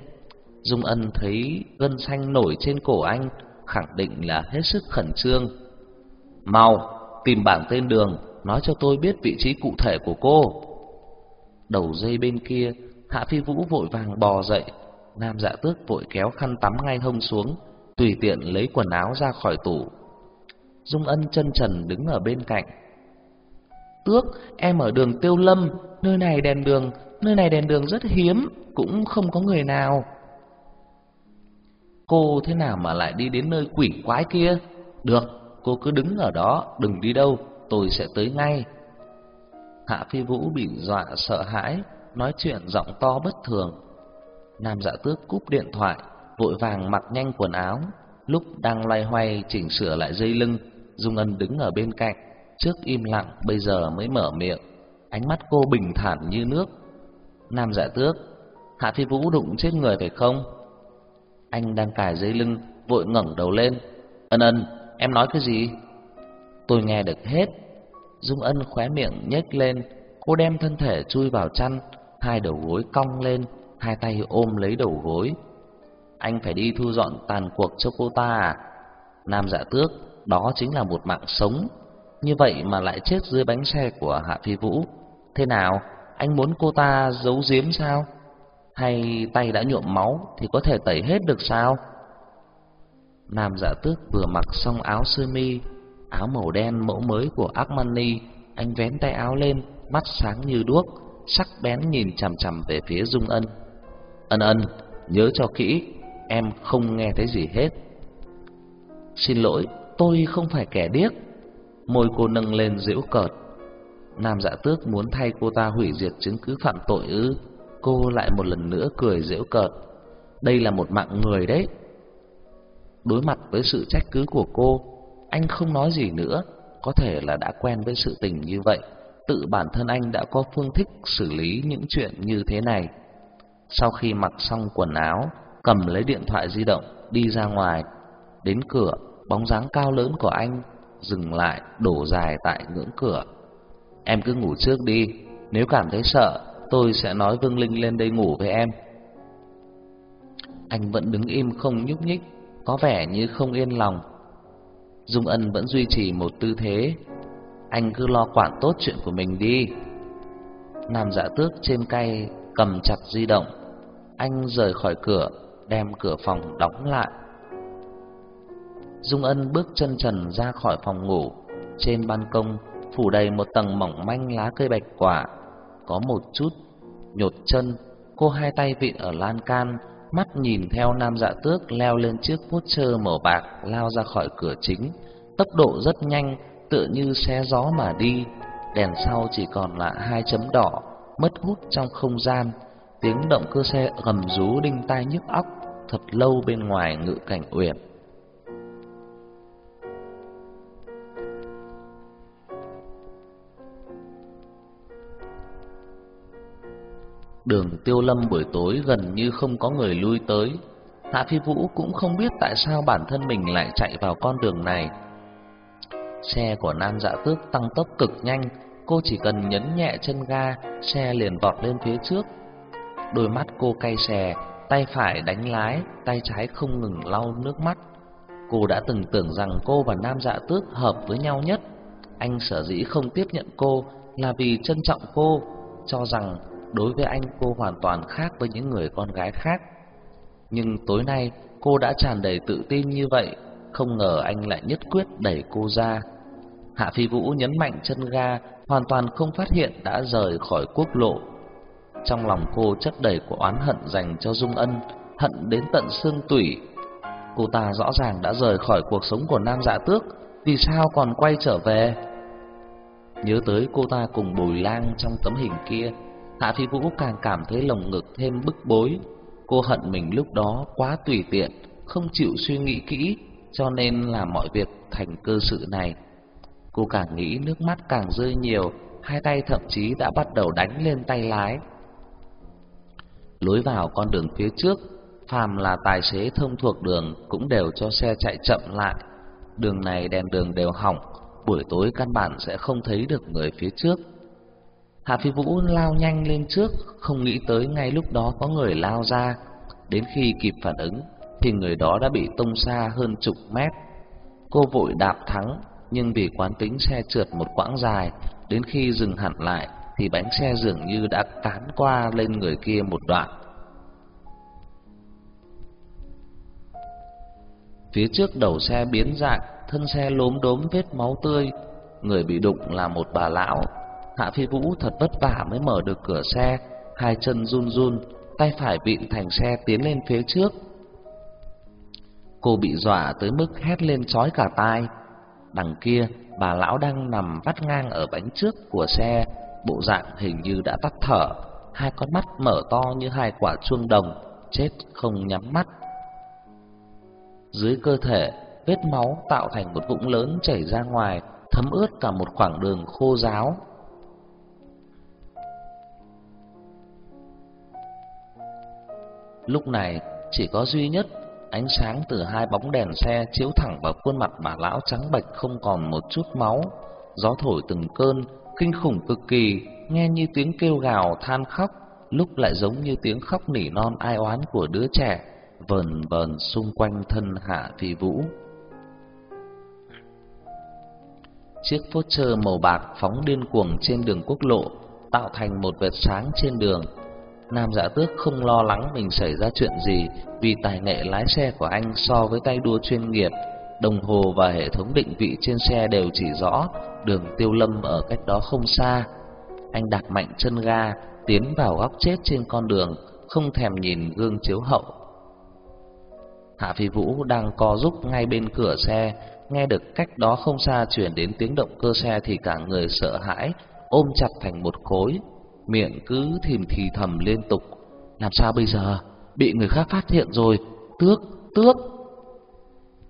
Dung Ân thấy gân xanh nổi trên cổ anh, khẳng định là hết sức khẩn trương. "Mau, tìm bảng tên đường, nói cho tôi biết vị trí cụ thể của cô." Đầu dây bên kia, Hạ Phi Vũ vội vàng bò dậy, Nam Dạ Tước vội kéo khăn tắm ngay hông xuống, tùy tiện lấy quần áo ra khỏi tủ. Dung Ân chân trần đứng ở bên cạnh, Tước, em ở đường Tiêu Lâm, nơi này đèn đường, nơi này đèn đường rất hiếm, cũng không có người nào. Cô thế nào mà lại đi đến nơi quỷ quái kia? Được, cô cứ đứng ở đó, đừng đi đâu, tôi sẽ tới ngay. Hạ Phi Vũ bị dọa sợ hãi, nói chuyện giọng to bất thường. Nam Dạ Tước cúp điện thoại, vội vàng mặc nhanh quần áo, lúc đang loay hoay chỉnh sửa lại dây lưng, Dung Ân đứng ở bên cạnh, trước im lặng bây giờ mới mở miệng, ánh mắt cô bình thản như nước. Nam Dạ Tước, Hạ Phi Vũ đụng chết người phải không? Anh đang cài dây lưng, vội ngẩng đầu lên. Ân Ân, em nói cái gì? Tôi nghe được hết. Dung Ân khóe miệng nhếch lên, cô đem thân thể chui vào chăn, hai đầu gối cong lên, hai tay ôm lấy đầu gối. Anh phải đi thu dọn tàn cuộc cho cô ta à? Nam Dạ Tước, đó chính là một mạng sống như vậy mà lại chết dưới bánh xe của Hạ Phi Vũ. Thế nào? Anh muốn cô ta giấu giếm sao? Hay tay đã nhuộm máu thì có thể tẩy hết được sao? Nam Dạ Tước vừa mặc xong áo sơ mi, áo màu đen mẫu mới của Armani, anh vén tay áo lên, mắt sáng như đuốc, sắc bén nhìn chằm chằm về phía Dung Ân. Ân Ân, nhớ cho kỹ, em không nghe thấy gì hết. Xin lỗi, tôi không phải kẻ điếc. Môi cô nâng lên giễu cợt. Nam Dạ Tước muốn thay cô ta hủy diệt chứng cứ phạm tội ư? Cô lại một lần nữa cười giễu cợt. Đây là một mạng người đấy. Đối mặt với sự trách cứ của cô, anh không nói gì nữa, có thể là đã quen với sự tình như vậy, tự bản thân anh đã có phương thức xử lý những chuyện như thế này. Sau khi mặc xong quần áo, cầm lấy điện thoại di động đi ra ngoài, đến cửa, bóng dáng cao lớn của anh dừng lại đổ dài tại ngưỡng cửa. Em cứ ngủ trước đi, nếu cảm thấy sợ, tôi sẽ nói Vương Linh lên đây ngủ với em. Anh vẫn đứng im không nhúc nhích, có vẻ như không yên lòng. Dung Ân vẫn duy trì một tư thế, anh cứ lo quản tốt chuyện của mình đi. Nam Dạ Tước trên cây cầm chặt di động, anh rời khỏi cửa, đem cửa phòng đóng lại. Dung Ân bước chân trần ra khỏi phòng ngủ, trên ban công phủ đầy một tầng mỏng manh lá cây bạch quả, có một chút nhột chân, cô hai tay vịn ở lan can, mắt nhìn theo nam dạ tước leo lên chiếc Porsche màu bạc lao ra khỏi cửa chính, tốc độ rất nhanh, tựa như xe gió mà đi, đèn sau chỉ còn là hai chấm đỏ, mất hút trong không gian, tiếng động cơ xe gầm rú đinh tai nhức óc, thật lâu bên ngoài ngự cảnh uyển. Đường Tiêu Lâm buổi tối gần như không có người lui tới. Hạ Phi Vũ cũng không biết tại sao bản thân mình lại chạy vào con đường này. Xe của Nam Dạ Tước tăng tốc cực nhanh, cô chỉ cần nhấn nhẹ chân ga, xe liền vọt lên phía trước. Đôi mắt cô cay xè, tay phải đánh lái, tay trái không ngừng lau nước mắt. Cô đã từng tưởng rằng cô và Nam Dạ Tước hợp với nhau nhất. Anh sở dĩ không tiếp nhận cô là vì trân trọng cô, cho rằng đối với anh cô hoàn toàn khác với những người con gái khác. Nhưng tối nay cô đã tràn đầy tự tin như vậy, không ngờ anh lại nhất quyết đẩy cô ra. Hạ Phi Vũ nhấn mạnh chân ga, hoàn toàn không phát hiện đã rời khỏi quốc lộ. Trong lòng cô chất đầy của oán hận dành cho Dung Ân, hận đến tận xương tủy. Cô ta rõ ràng đã rời khỏi cuộc sống của Nam Dạ Tước, vì sao còn quay trở về? Nhớ tới cô ta cùng Bùi Lang trong tấm hình kia, Hạ Phi Vũ càng cảm thấy lồng ngực thêm bức bối. Cô hận mình lúc đó quá tùy tiện, không chịu suy nghĩ kỹ, cho nên làm mọi việc thành cơ sự này. Cô càng nghĩ nước mắt càng rơi nhiều, hai tay thậm chí đã bắt đầu đánh lên tay lái. Lối vào con đường phía trước, phàm là tài xế thông thuộc đường cũng đều cho xe chạy chậm lại. Đường này đèn đường đều hỏng, buổi tối căn bản sẽ không thấy được người phía trước. Hạ Phi Vũ lao nhanh lên trước, không nghĩ tới ngay lúc đó có người lao ra. Đến khi kịp phản ứng, thì người đó đã bị tung xa hơn chục mét. Cô vội đạp thắng, nhưng vì quán tính xe trượt một quãng dài, đến khi dừng hẳn lại thì bánh xe dường như đã cán qua lên người kia một đoạn. Phía trước đầu xe biến dạng, thân xe lốm đốm vết máu tươi, người bị đụng là một bà lão. Hạ Phi Vũ thật vất vả mới mở được cửa xe, hai chân run run, tay phải vịn thành xe tiến lên phía trước. Cô bị dọa tới mức hét lên chói cả tai. Đằng kia, bà lão đang nằm vắt ngang ở bánh trước của xe, bộ dạng hình như đã tắt thở, hai con mắt mở to như hai quả chuông đồng, chết không nhắm mắt. Dưới cơ thể, vết máu tạo thành một vũng lớn chảy ra ngoài, thấm ướt cả một khoảng đường khô ráo. Lúc này, chỉ có duy nhất ánh sáng từ hai bóng đèn xe chiếu thẳng vào khuôn mặt bà lão trắng bệch không còn một chút máu. Gió thổi từng cơn, kinh khủng cực kỳ, nghe như tiếng kêu gào than khóc, lúc lại giống như tiếng khóc nỉ non ai oán của đứa trẻ, vờn vờn xung quanh thân Hạ Phi Vũ. Chiếc Porsche màu bạc phóng điên cuồng trên đường quốc lộ, tạo thành một vệt sáng trên đường. Nam Dạ Tước không lo lắng mình xảy ra chuyện gì, vì tài nghệ lái xe của anh so với tay đua chuyên nghiệp, đồng hồ và hệ thống định vị trên xe đều chỉ rõ đường Tiêu Lâm ở cách đó không xa. Anh đạp mạnh chân ga, tiến vào góc chết trên con đường, không thèm nhìn gương chiếu hậu. Hạ Phi Vũ đang co rúc ngay bên cửa xe, nghe được cách đó không xa truyền đến tiếng động cơ xe thì cả người sợ hãi, ôm chặt thành một khối, miệng cứ thìm thì thầm liên tục. Làm sao bây giờ? Bị người khác phát hiện rồi. Tước, tước.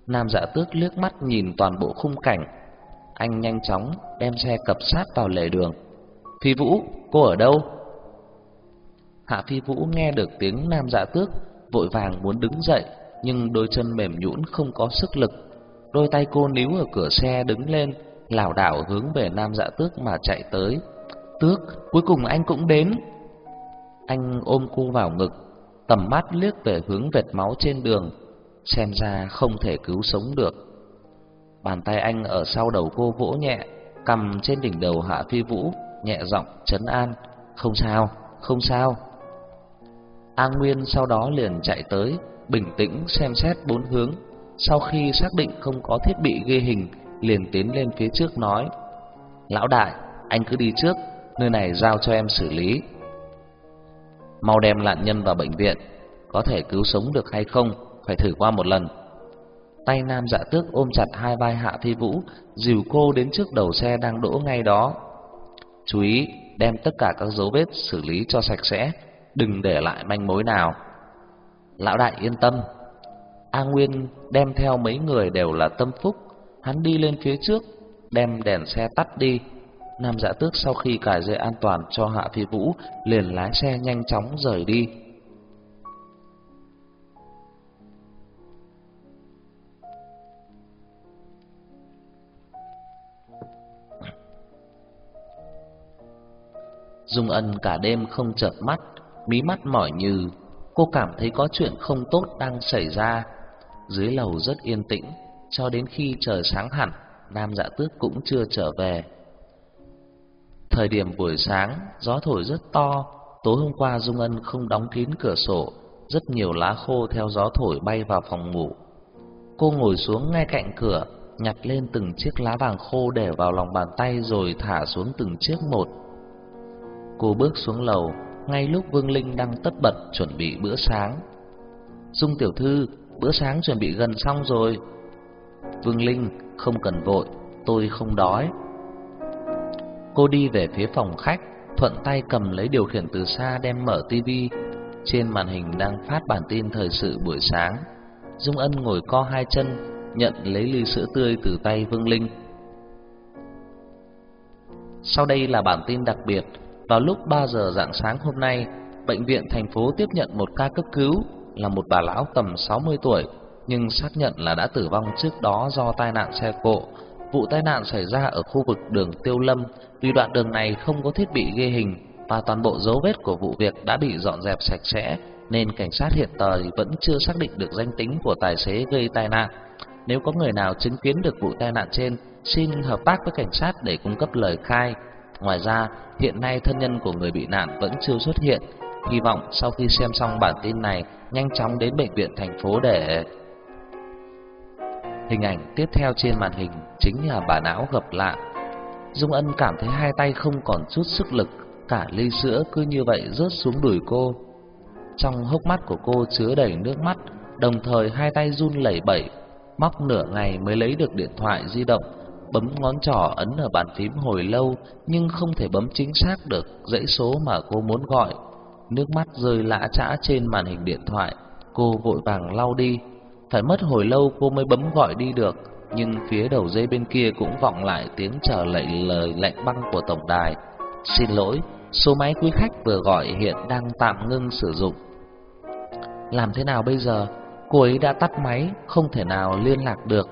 Nam dạ tước liếc mắt nhìn toàn bộ khung cảnh. Anh nhanh chóng đem xe cập sát vào lề đường. Phi Vũ, cô ở đâu? Hạ Phi Vũ nghe được tiếng Nam dạ tước, vội vàng muốn đứng dậy, nhưng đôi chân mềm nhũn không có sức lực. Đôi tay cô níu ở cửa xe đứng lên, lảo đảo hướng về Nam Dạ Tước mà chạy tới. "Tước, cuối cùng anh cũng đến." Anh ôm cô vào ngực, tầm mắt liếc về hướng vệt máu trên đường, xem ra không thể cứu sống được. Bàn tay anh ở sau đầu cô vỗ nhẹ, cầm trên đỉnh đầu Hạ Phi Vũ, nhẹ giọng trấn an, "Không sao, không sao." A Nguyên sau đó liền chạy tới, bình tĩnh xem xét bốn hướng, sau khi xác định không có thiết bị ghi hình, liền tiến lên phía trước nói: "Lão đại, anh cứ đi trước, nơi này giao cho em xử lý." Mau đem nạn nhân vào bệnh viện, có thể cứu sống được hay không, phải thử qua một lần. Tay Nam Dạ Tước ôm chặt hai vai Hạ thi Vũ, dìu cô đến trước đầu xe đang đỗ ngay đó. Chú ý đem tất cả các dấu vết xử lý cho sạch sẽ, đừng để lại manh mối nào. Lão đại yên tâm. A Nguyên đem theo mấy người đều là tâm phúc, hắn đi lên phía trước, đem đèn xe tắt đi. Nam Dạ Tước sau khi cài dây an toàn cho Hạ Phi Vũ, liền lái xe nhanh chóng rời đi. Dung Ân cả đêm không chợp mắt, mí mắt mỏi như, cô cảm thấy có chuyện không tốt đang xảy ra. Dưới lầu rất yên tĩnh, cho đến khi trời sáng hẳn, Nam Dạ Tước cũng chưa trở về. Thời điểm buổi sáng, gió thổi rất to, tối hôm qua Dung Ân không đóng kín cửa sổ, rất nhiều lá khô theo gió thổi bay vào phòng ngủ. Cô ngồi xuống ngay cạnh cửa, nhặt lên từng chiếc lá vàng khô để vào lòng bàn tay rồi thả xuống từng chiếc một. Cô bước xuống lầu, ngay lúc Vương Linh đang tất bật chuẩn bị bữa sáng. Dung tiểu thư, bữa sáng chuẩn bị gần xong rồi. Vương Linh, không cần vội, tôi không đói. Cô đi về phía phòng khách, thuận tay cầm lấy điều khiển từ xa đem mở tivi. Trên màn hình đang phát bản tin thời sự buổi sáng. Dung Ân ngồi co hai chân, nhận lấy ly sữa tươi từ tay Vương Linh. Sau đây là bản tin đặc biệt, vào lúc 3 giờ rạng sáng hôm nay, bệnh viện thành phố tiếp nhận một ca cấp cứu là một bà lão tầm 60 tuổi, nhưng xác nhận là đã tử vong trước đó do tai nạn xe cộ. Vụ tai nạn xảy ra ở khu vực đường Tiêu Lâm, vì đoạn đường này không có thiết bị ghi hình và toàn bộ dấu vết của vụ việc đã bị dọn dẹp sạch sẽ, nên cảnh sát hiện thời vẫn chưa xác định được danh tính của tài xế gây tai nạn. Nếu có người nào chứng kiến được vụ tai nạn trên, xin hợp tác với cảnh sát để cung cấp lời khai. Ngoài ra, hiện nay thân nhân của người bị nạn vẫn chưa xuất hiện. Hy vọng sau khi xem xong bản tin này, nhanh chóng đến bệnh viện thành phố để Hình ảnh tiếp theo trên màn hình chính là bà não gập lạ. Dung Ân cảm thấy hai tay không còn chút sức lực, cả ly sữa cứ như vậy rớt xuống đùi cô. Trong hốc mắt của cô chứa đầy nước mắt, đồng thời hai tay run lẩy bẩy, móc nửa ngày mới lấy được điện thoại di động, bấm ngón trỏ ấn ở bàn phím hồi lâu nhưng không thể bấm chính xác được dãy số mà cô muốn gọi. Nước mắt rơi lã chã trên màn hình điện thoại, cô vội vàng lau đi. Phải mất hồi lâu cô mới bấm gọi đi được, nhưng phía đầu dây bên kia cũng vọng lại tiếng chờ lệnh lời lạnh băng của tổng đài. Xin lỗi, số máy quý khách vừa gọi hiện đang tạm ngưng sử dụng. Làm thế nào bây giờ? Cô ấy đã tắt máy, không thể nào liên lạc được.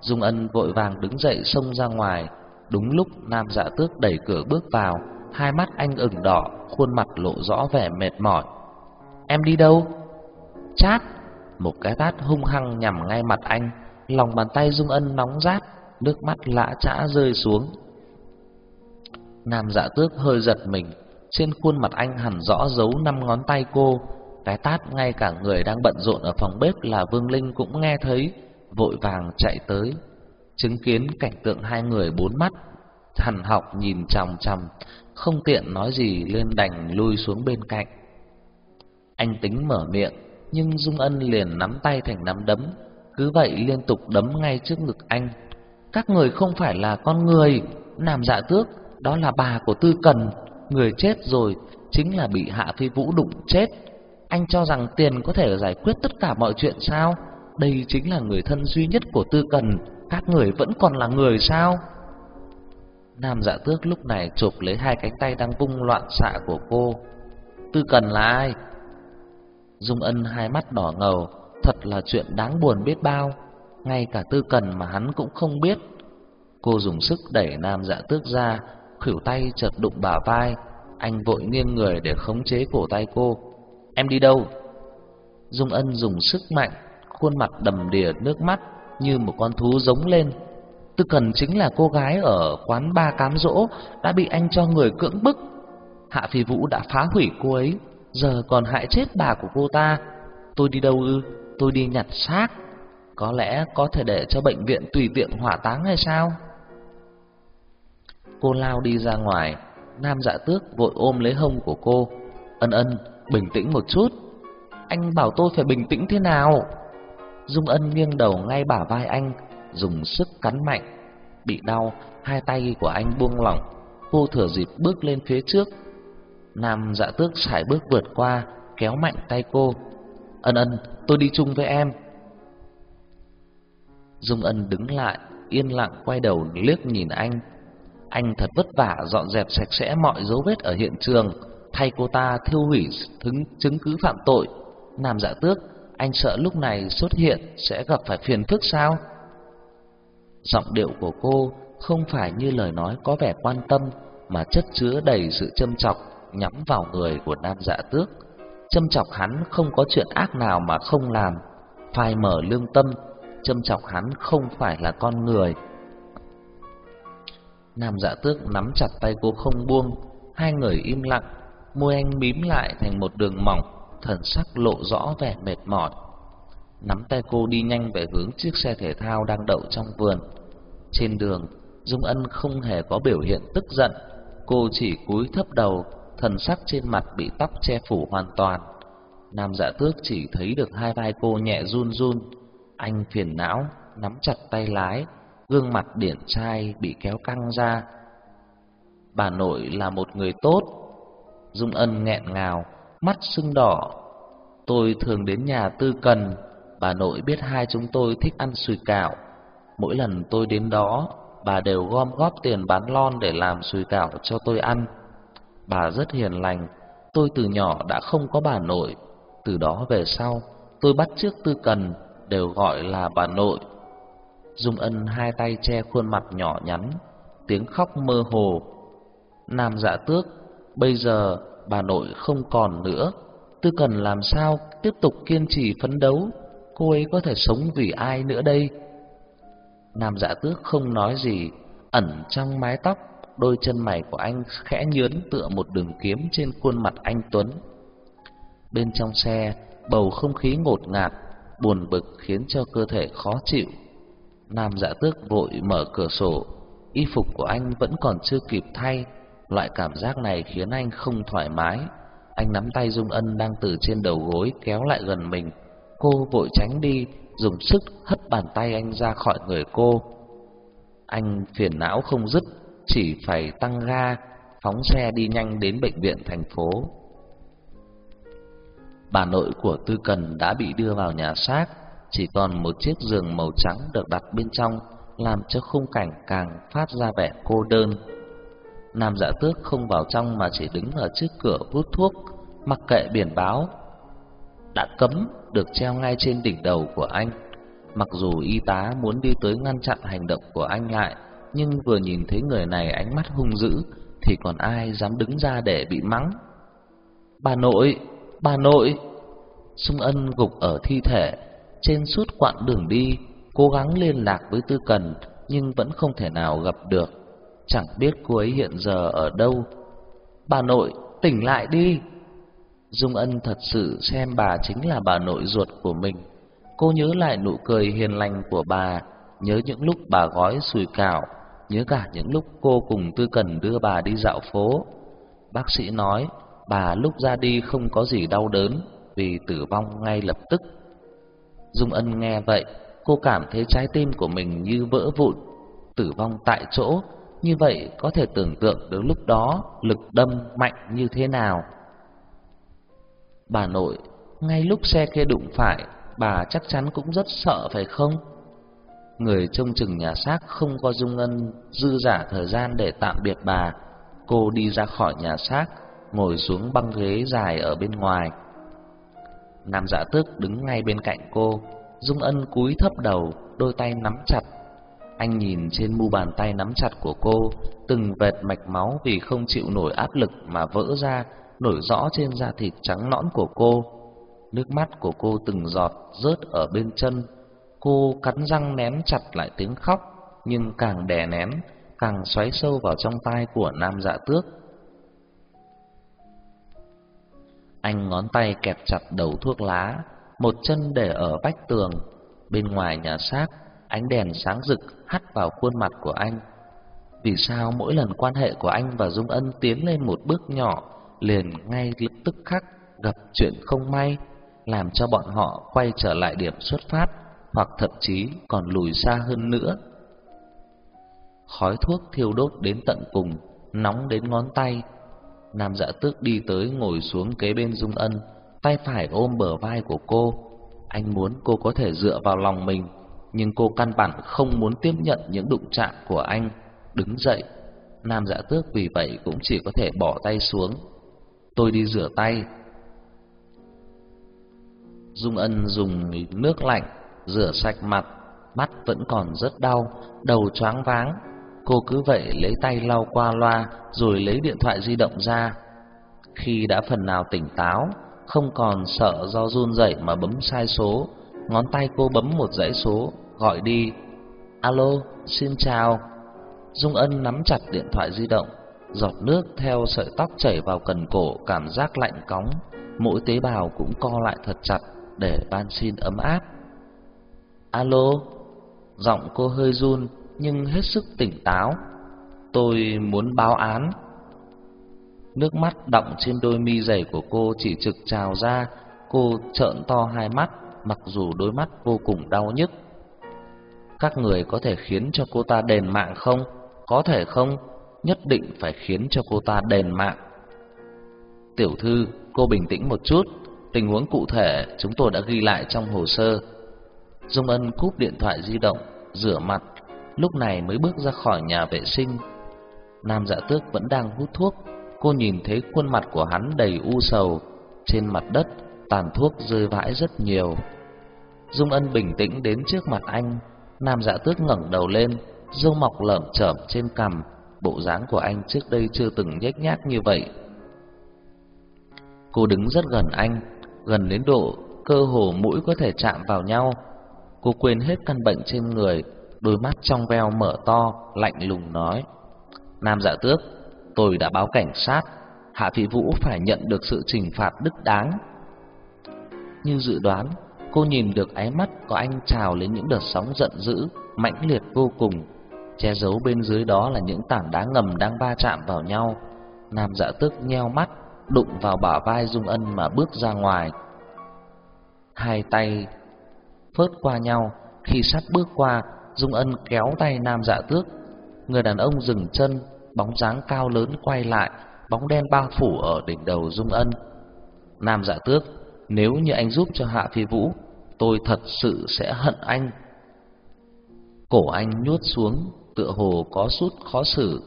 Dung Ân vội vàng đứng dậy xông ra ngoài, đúng lúc Nam Dạ Tước đẩy cửa bước vào, hai mắt anh ửng đỏ, khuôn mặt lộ rõ vẻ mệt mỏi. "Em đi đâu?" "Chát." Một cái tát hung hăng nhằm ngay mặt anh, lòng bàn tay Dung Ân nóng rát, nước mắt lã chã rơi xuống. Nam Dạ Tước hơi giật mình, trên khuôn mặt anh hẳn rõ dấu năm ngón tay cô, cái tát ngay cả người đang bận rộn ở phòng bếp là Vương Linh cũng nghe thấy, vội vàng chạy tới, chứng kiến cảnh tượng hai người bốn mắt, hằn học nhìn chằm chằm, không tiện nói gì lên đành lui xuống bên cạnh. Anh tính mở miệng, nhưng Dung Ân liền nắm tay thành nắm đấm, cứ vậy liên tục đấm ngay trước ngực anh. Các người không phải là con người, Nam Dạ Tước, đó là bà của Tư Cần, người chết rồi chính là bị Hạ Phi Vũ đụng chết. Anh cho rằng tiền có thể giải quyết tất cả mọi chuyện sao? Đây chính là người thân duy nhất của Tư Cần, các người vẫn còn là người sao? Nam Dạ Tước lúc này chụp lấy hai cánh tay đang vung loạn xạ của cô. Tư Cần là ai? Dung Ân hai mắt đỏ ngầu, thật là chuyện đáng buồn biết bao, ngay cả Tư Cần mà hắn cũng không biết. Cô dùng sức đẩy Nam Dạ Tước ra, khuỷu tay chợt đụng bả vai, anh vội nghiêng người để khống chế cổ tay cô. "Em đi đâu?" Dung Ân dùng sức mạnh, khuôn mặt đầm đìa nước mắt như một con thú giống lên. Tư Cần chính là cô gái ở quán ba cám dỗ đã bị anh cho người cưỡng bức. Hạ Phi Vũ đã phá hủy cô ấy, giờ còn hại chết bà của cô ta. Tôi đi đâu ư? Tôi đi nhặt xác. Có lẽ có thể để cho bệnh viện tùy tiện hỏa táng hay sao? Cô lao đi ra ngoài, Nam Dạ Tước vội ôm lấy hông của cô. Ân Ân, bình tĩnh một chút. Anh bảo tôi phải bình tĩnh thế nào? Dung Ân nghiêng đầu ngay bả vai anh, dùng sức cắn mạnh. Bị đau, hai tay của anh buông lỏng, cô thừa dịp bước lên phía trước. Nam Dạ Tước sải bước vượt qua, kéo mạnh tay cô. "Ân Ân, tôi đi chung với em." Dung Ân đứng lại, yên lặng quay đầu liếc nhìn anh. Anh thật vất vả dọn dẹp sạch sẽ mọi dấu vết ở hiện trường, thay cô ta thiêu hủy thứng, chứng cứ phạm tội. Nam Dạ Tước anh sợ lúc này xuất hiện sẽ gặp phải phiền phức sao? Giọng điệu của cô không phải như lời nói có vẻ quan tâm mà chất chứa đầy sự châm chọc nhắm vào người của Nam Dạ Tước. Châm chọc hắn không có chuyện ác nào mà không làm, phai mở lương tâm, châm chọc hắn không phải là con người. Nam Dạ Tước nắm chặt tay cô không buông, hai người im lặng, môi anh mím lại thành một đường mỏng thần sắc lộ rõ vẻ mệt mỏi. Nắm tay cô đi nhanh về hướng chiếc xe thể thao đang đậu trong vườn. Trên đường, Dung Ân không hề có biểu hiện tức giận, cô chỉ cúi thấp đầu, thần sắc trên mặt bị tóc che phủ hoàn toàn. Nam Dạ Tước chỉ thấy được hai vai cô nhẹ run run, anh phiền não nắm chặt tay lái, gương mặt điển trai bị kéo căng ra. bà nội là một người tốt. Dung Ân nghẹn ngào, mắt sưng đỏ. Tôi thường đến nhà Tư Cần, bà nội biết hai chúng tôi thích ăn sủi cảo. Mỗi lần tôi đến đó, bà đều gom góp tiền bán lon để làm sủi cảo cho tôi ăn. Bà rất hiền lành, tôi từ nhỏ đã không có bà nội, từ đó về sau tôi bắt chước Tư Cần đều gọi là bà nội. Dung Ân hai tay che khuôn mặt nhỏ nhắn, tiếng khóc mơ hồ. Nam Dạ Tước, bây giờ bà nội không còn nữa, Tư Cần làm sao tiếp tục kiên trì phấn đấu, cô ấy có thể sống vì ai nữa đây? Nam Dạ Tước không nói gì, ẩn trong mái tóc, đôi chân mày của anh khẽ nhướn tựa một đường kiếm trên khuôn mặt anh tuấn. Bên trong xe, bầu không khí ngột ngạt, buồn bực khiến cho cơ thể khó chịu. Nam Dạ Tước vội mở cửa sổ, y phục của anh vẫn còn chưa kịp thay, loại cảm giác này khiến anh không thoải mái. Anh nắm tay Dung Ân đang từ trên đầu gối kéo lại gần mình, cô vội tránh đi, dùng sức hất bàn tay anh ra khỏi người cô. Anh phiền não không dứt, chỉ phải tăng ga, phóng xe đi nhanh đến bệnh viện thành phố. Bà nội của Tư Cần đã bị đưa vào nhà xác, chỉ còn một chiếc giường màu trắng được đặt bên trong, làm cho khung cảnh càng phát ra vẻ cô đơn. Nam Dạ Tước không vào trong mà chỉ đứng ở trước cửa hút thuốc, mặc kệ biển báo đã cấm được treo ngay trên đỉnh đầu của anh. Mặc dù y tá muốn đi tới ngăn chặn hành động của anh lại, nhưng vừa nhìn thấy người này ánh mắt hung dữ thì còn ai dám đứng ra để bị mắng. Bà nội, bà nội. Sung Ân gục ở thi thể, trên suốt quãng đường đi, cố gắng liên lạc với Tư Cần nhưng vẫn không thể nào gặp được. Chẳng biết cô ấy hiện giờ ở đâu. Bà nội, tỉnh lại đi. Dung Ân thật sự xem bà chính là bà nội ruột của mình. Cô nhớ lại nụ cười hiền lành của bà, nhớ những lúc bà gói sùi cảo, nhớ cả những lúc cô cùng Tư Cần đưa bà đi dạo phố. Bác sĩ nói, bà lúc ra đi không có gì đau đớn vì tử vong ngay lập tức. Dung Ân nghe vậy, cô cảm thấy trái tim của mình như vỡ vụn, tử vong tại chỗ, như vậy có thể tưởng tượng được lúc đó lực đâm mạnh như thế nào. Bà nội, ngay lúc xe kia đụng phải, bà chắc chắn cũng rất sợ phải không? Người trông chừng nhà xác không có Dung Ân dư giả thời gian để tạm biệt bà. Cô đi ra khỏi nhà xác, ngồi xuống băng ghế dài ở bên ngoài. Nam Dạ Tước đứng ngay bên cạnh cô, Dung Ân cúi thấp đầu, đôi tay nắm chặt. Anh nhìn trên mu bàn tay nắm chặt của cô, từng vệt mạch máu vì không chịu nổi áp lực mà vỡ ra, nổi rõ trên da thịt trắng nõn của cô. Nước mắt của cô từng giọt rớt ở bên chân. Cô cắn răng nén chặt lại tiếng khóc, nhưng càng đè nén, càng xoáy sâu vào trong tai của Nam Dạ Tước. Anh ngón tay kẹp chặt đầu thuốc lá, một chân để ở vách tường. Bên ngoài nhà xác, ánh đèn sáng rực hắt vào khuôn mặt của anh. Vì sao mỗi lần quan hệ của anh và Dung Ân tiến lên một bước nhỏ, liền ngay lập tức khắc gặp chuyện không may, làm cho bọn họ quay trở lại điểm xuất phát, hoặc thậm chí còn lùi xa hơn nữa. Khói thuốc thiêu đốt đến tận cùng, nóng đến ngón tay, Nam Dạ Tước đi tới ngồi xuống kế bên Dung Ân, tay phải ôm bờ vai của cô. Anh muốn cô có thể dựa vào lòng mình, nhưng cô căn bản không muốn tiếp nhận những đụng chạm của anh. Đứng dậy, Nam Dạ Tước vì vậy cũng chỉ có thể bỏ tay xuống. Tôi đi rửa tay. Dung Ân dùng nước lạnh rửa sạch mặt, mắt vẫn còn rất đau, đầu choáng váng, Cô cứ vậy lấy tay lau qua loa rồi lấy điện thoại di động ra. Khi đã phần nào tỉnh táo, không còn sợ do run rẩy mà bấm sai số, ngón tay cô bấm một dãy số, gọi đi. Alo, xin chào. Dung Ân nắm chặt điện thoại di động, giọt nước theo sợi tóc chảy vào cần cổ cảm giác lạnh cóng, mỗi tế bào cũng co lại thật chặt để van xin ấm áp. Alo, giọng cô hơi run, nhưng hết sức tỉnh táo. Tôi muốn báo án. Nước mắt đọng trên đôi mi dày của cô chỉ trực trào ra, cô trợn to hai mắt, mặc dù đôi mắt vô cùng đau nhức. Các người có thể khiến cho cô ta đền mạng không? Có thể không? nhất định phải khiến cho cô ta đền mạng. Tiểu thư, cô bình tĩnh một chút, tình huống cụ thể chúng tôi đã ghi lại trong hồ sơ. Dung Ân cúp điện thoại di động, rửa mặt, lúc này mới bước ra khỏi nhà vệ sinh. Nam Dạ Tước vẫn đang hút thuốc, cô nhìn thấy khuôn mặt của hắn đầy u sầu, trên mặt đất tàn thuốc rơi vãi rất nhiều. Dung Ân bình tĩnh đến trước mặt anh, Nam Dạ Tước ngẩng đầu lên, râu mọc lởm chởm trên cằm, bộ dáng của anh trước đây chưa từng nhếch nhác như vậy. Cô đứng rất gần anh, gần đến độ cơ hồ mũi có thể chạm vào nhau. Cô quên hết căn bệnh trên người, đôi mắt trong veo mở to, lạnh lùng nói: "Nam Dạ Tước, tôi đã báo cảnh sát, Hạ thị Vũ phải nhận được sự trừng phạt đích đáng." Như dự đoán, cô nhìn được ánh mắt của anh trào lên những đợt sóng giận dữ, mãnh liệt vô cùng. Che giấu bên dưới đó là những tảng đá ngầm đang va chạm vào nhau. Nam Dạ Tước nheo mắt, đụng vào bả vai Dung Ân mà bước ra ngoài. Hai tay phớt qua nhau, khi sắp bước qua, Dung Ân kéo tay Nam Dạ Tước. Người đàn ông dừng chân, bóng dáng cao lớn quay lại, bóng đen bao phủ ở đỉnh đầu Dung Ân. Nam Dạ Tước, nếu như anh giúp cho Hạ Phi Vũ, tôi thật sự sẽ hận anh. Cổ anh nhuốt xuống, tựa hồ có sút khó xử.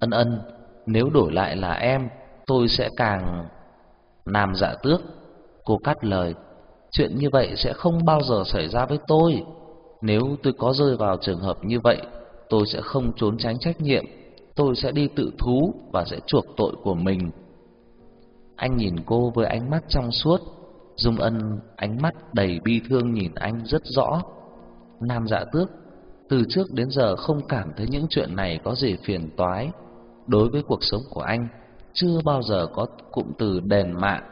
Ân ân, nếu đổi lại là em, tôi sẽ càng... Nam dạ tước, cô cắt lời, chuyện như vậy sẽ không bao giờ xảy ra với tôi. Nếu tôi có rơi vào trường hợp như vậy, tôi sẽ không trốn tránh trách nhiệm, tôi sẽ đi tự thú và sẽ chuộc tội của mình. Anh nhìn cô với ánh mắt trong suốt, Dung Ân ánh mắt đầy bi thương nhìn anh rất rõ. Nam Dạ Tước từ trước đến giờ không cảm thấy những chuyện này có gì phiền toái. Đối với cuộc sống của anh, chưa bao giờ có cụm từ đền mạng,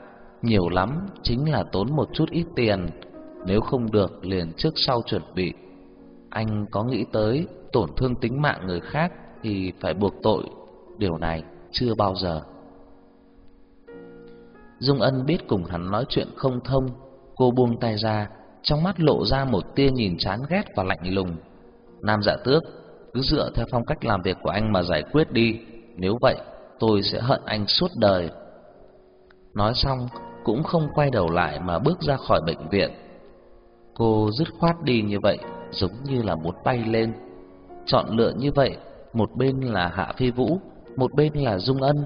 nhiều lắm chính là tốn một chút ít tiền, nếu không được liền trước sau chuẩn bị. Anh có nghĩ tới tổn thương tính mạng người khác thì phải buộc tội, điều này chưa bao giờ. Dung Ân biết cùng hắn nói chuyện không thông, cô buông tay ra, trong mắt lộ ra một tia nhìn chán ghét và lạnh lùng. Nam Dạ Tước, cứ dựa theo phong cách làm việc của anh mà giải quyết đi, nếu vậy tôi sẽ hận anh suốt đời. Nói xong, cũng không quay đầu lại mà bước ra khỏi bệnh viện. Cô dứt khoát đi như vậy, giống như là muốn bay lên. Chọn lựa như vậy, một bên là Hạ Phi Vũ, một bên là Dung Ân.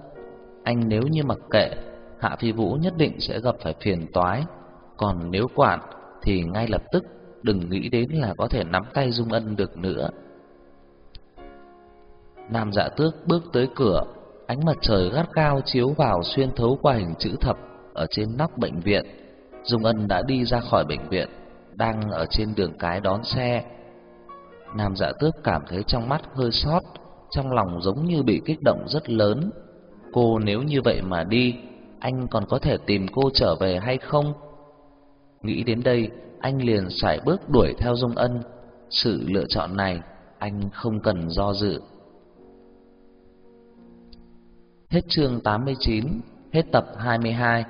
Anh nếu như mặc kệ, Hạ Phi Vũ nhất định sẽ gặp phải phiền toái, còn nếu quản thì ngay lập tức đừng nghĩ đến là có thể nắm tay Dung Ân được nữa. Nam Dạ Tước bước tới cửa, ánh mặt trời gắt cao chiếu vào xuyên thấu qua hình chữ thập ở trên nóc bệnh viện. Dung Ân đã đi ra khỏi bệnh viện, đang ở trên đường cái đón xe. Nam Dạ Tước cảm thấy trong mắt hơi sót, trong lòng giống như bị kích động rất lớn. Cô nếu như vậy mà đi, anh còn có thể tìm cô trở về hay không? Nghĩ đến đây, anh liền sải bước đuổi theo Dung Ân. Sự lựa chọn này, anh không cần do dự. Hết chương 89, hết tập 22.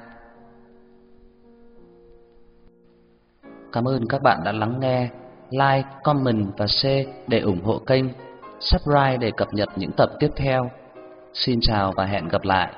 Cảm ơn các bạn đã lắng nghe. Like, comment và share để ủng hộ kênh. Subscribe để cập nhật những tập tiếp theo. Xin chào và hẹn gặp lại.